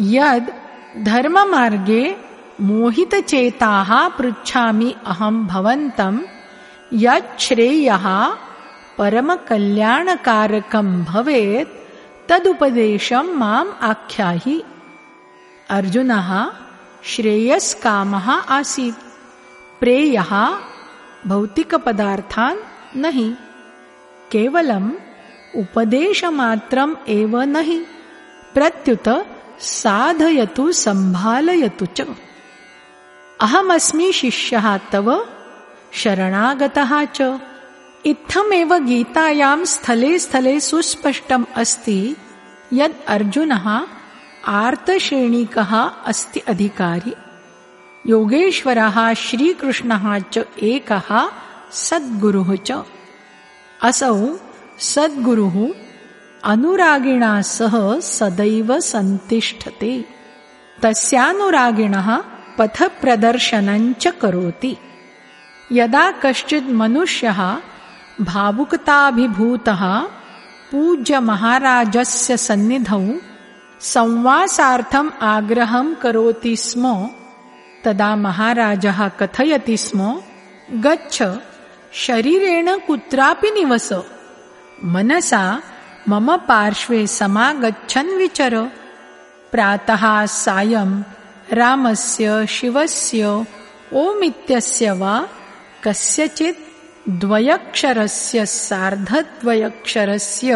यद् धर्ममार्गे मोहितचेताः पृच्छामि अहं भवन्तं यच्छ्रेयः परमकल्याणकारकं भवेत् तदुपदेशं माम् आख्याहि। अर्जुनः श्रेयस्कामः आसीत्। प्रेयः भौतिकपदार्थान् नहि। केवलम् उपदेशमात्रम् एव नहि। प्रत्युत साधयतु सम्भालयतु च अहमस्मि शिष्यः तव शरणागतः च। इत्थमेव गीतायां स्थले स्थले सुस्पष्टम् अस्ति यद् अर्जुनः आर्तश्रेणिकः अस्ति अधिकारी। योगेश्वरः श्रीकृष्णः च एकः सद्गुरुः च। असौ सद्गुरुः अनुरागिणा सह सदैव सन्तिष्ठते तस्यानुरागिणः पथप्रदर्शनञ्च करोति। यदा कश्चित् मनुष्यः भावुकताभिभूतः पूज्यमहाराजस्य सन्निधौ संवासार्थम् आग्रहं करोति स्म, तदा महाराजः कथयति स्म कुत्रापि निवस। मनसा, मम पार्श्वे समागच्छन् विचर। प्रातः सायं रामस्य शिवस्य ओमित्यस्य वा कस्यचित् द्वयक्षरस्य सार्धद्वयक्षरस्य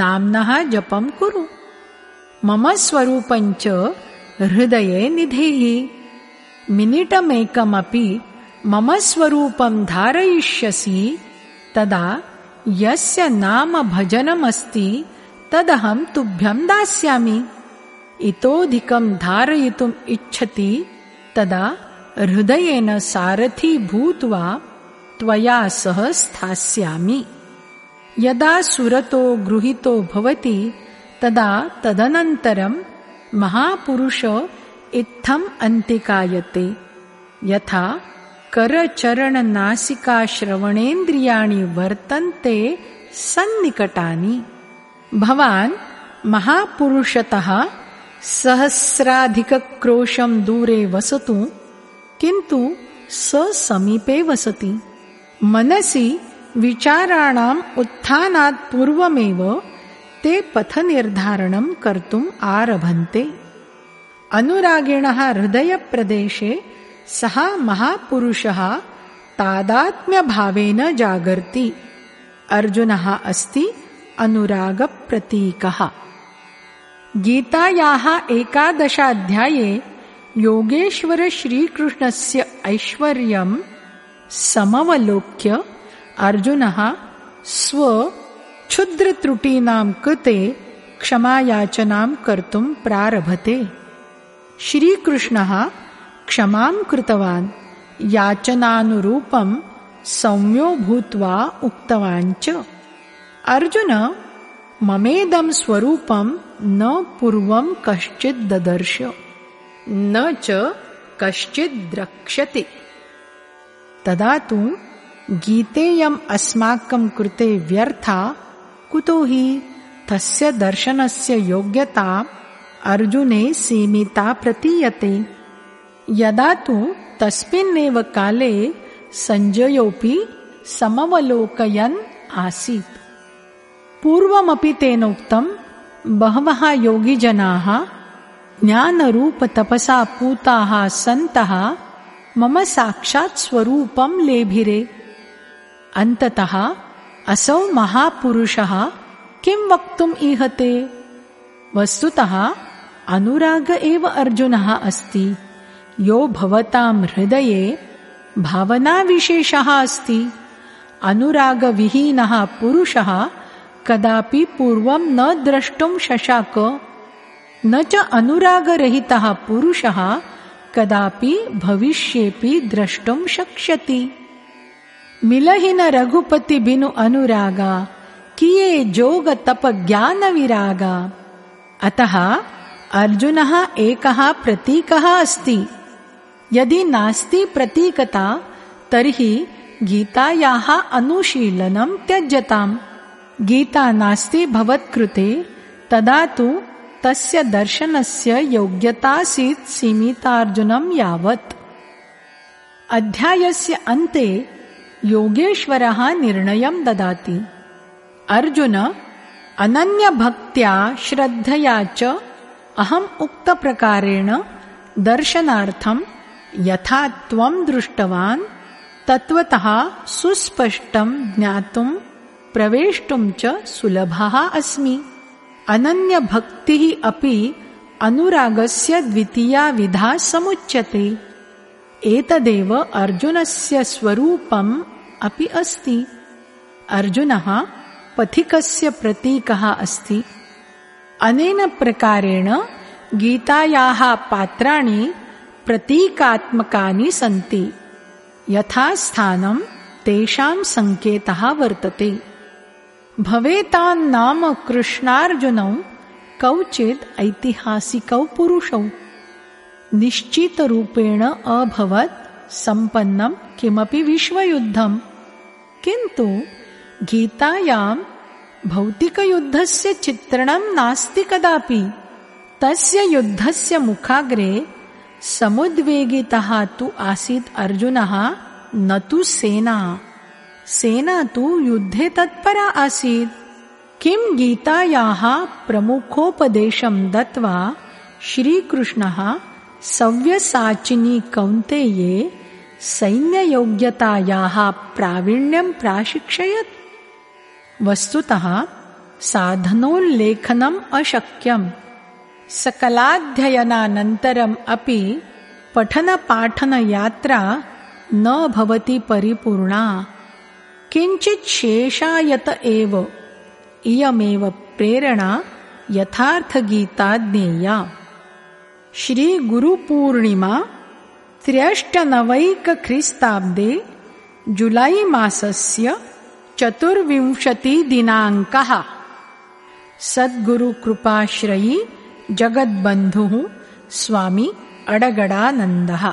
नाम्नः जपं कुरु। मम स्वरूपञ्च हृदये निधेहि मिनिटमेकमपि मम स्वरूपं धारयिष्यसि तदा यस्य नाम भजनमस्ति तदहं तुभ्यं दास्यामि इतोऽधिकं धारयितुम् इच्छति तदा हृदयेन सारथी भूत्वा त्वया सह स्थास्यामि। यदा सुरतो गृहीतो भवति तदा तदनन्तरं महापुरुष इत्थम् अन्तिकायते। यथा करचरणनासिकाश्रवणेन्द्रियाणि वर्तन्ते सन्निकटानि। भवान् महापुरुषतः सहस्राधिकक्रोशं दूरे वसतु किन्तु स समीपे वसति। मनसि विचाराणाम् उत्थानात् पूर्वमेव ते पथनिर्धारणं कर्तुम् आरभन्ते। अनुरागिणः हृदयप्रदेशे सः महापुरुषः तादात्म्यभावेन जागर्ति। अर्जुनः अस्ति अनुरागप्रतीकः गीतायाः एकादशाध्याये योगेश्वर श्रीकृष्णस्य ऐश्वर्यं समवलोक्य अर्जुनः स्वक्षुद्रत्रुटीनां कृते क्षमायाचनां कर्तुं प्रारभते। श्रीकृष्णः क्षमां कृतवान् याचनानुरूपं सौम्यो भूत्वा उक्तवान् च। अर्जुन ममेदं स्वरूपं न पूर्वं कश्चित् ददर्श। न च कश्चित् द्रक्ष्यति। तदा तु गीतेयम् अस्माकं कृते व्यर्था कुतो हि तस्य दर्शनस्य योग्यता अर्जुने सीमिता प्रतीयते। यदा तु तस्मिन्नेव काले सञ्जयोऽपि समवलोकयन् आसीत् पूर्वमपि तेनोक्तं बहवः योगिजनाः ज्ञानरूपतपसा पूताः सन्तः मम साक्षात् स्वरूपं लेभिरे। अन्ततः असौ महापुरुषः किं वक्तुम् ईहते वस्तुतः अनुराग एव अर्जुनः अस्ति। यो भवतां हृदये भावनाविशेषः अस्ति। अनुरागविहीनः पुरुषः कदापि पूर्वं न द्रष्टुं शशाक न च अनुरागरहितः पुरुषः कदापि भविष्येऽपि द्रष्टुं शक्ष्यति। मिलहिन रघुपति बिनु अनुरागा किये जोग तप ज्ञान विरागा। अतः अर्जुनः एकः प्रतीकः अस्ति। यदि नास्ति प्रतीकता तर्हि गीतायाः अनुशीलनं त्यज्यताम् गीता नास्ति भवत्कृते तदा तु तस्य दर्शनस्य योग्यतासीत् सीमितार्जुनं यावत्। अध्यायस्य अन्ते योगेश्वरः निर्णयं ददाति। अर्जुन अनन्यभक्त्या श्रद्धया च अहम् उक्तप्रकारेण दर्शनार्थं यथा त्वं दृष्टवान् तत्त्वतः सुस्पष्टं ज्ञातुं प्रवेष्टुं च सुलभः अस्मि। अनन्यभक्तिः अपि अनुरागस्य द्वितीया विधा समुच्यते। एतदेव अर्जुनस्य स्वरूपम् अपि अस्ति। अर्जुनः पथिकस्य प्रतीकः अस्ति। अनेन प्रकारेण गीतायाः पात्राणि प्रतीकात्मकानि सन्ति। यथास्थानं तेषां सङ्केतः वर्तते भवेतान्नाम कृष्णार्जुनौ कौचित् ऐतिहासिकौ पुरुषौ। निश्चितरूपेण अभवत् सम्पन्नं किमपि विश्वयुद्धम्। किन्तु गीतायां भौतिकयुद्धस्य चित्रणं नास्ति कदापि। तस्य युद्धस्य मुखाग्रे समुद्वेगितः तु आसीत् अर्जुनः न तु सेना सेना तु युद्धे तत्परा आसीत्। किं गीतायाः प्रमुखोपदेशं दत्त्वा श्रीकृष्णः सव्यसाचिनी कौन्तेये सैन्ययोग्यतायाः प्रावीण्यं प्राशिक्षयत्। वस्तुतः साधनोल्लेखनम् अशक्यम्। सकलाध्ययनानन्तरम् अपि पठनपाठनयात्रा न भवति परिपूर्णा किञ्चित् शेषायत एव। इयमेव प्रेरणा यथार्थगीता ज्ञेया श्रीगुरुपूर्णिमा त्र्यष्टनवैकख्रीस्ताब्दे जुलैमासस्य चतुर्विंशतिदिनाङ्कः। सद्गुरुकृपाश्रयी जगद्बन्धुः स्वामी अडगडानन्दः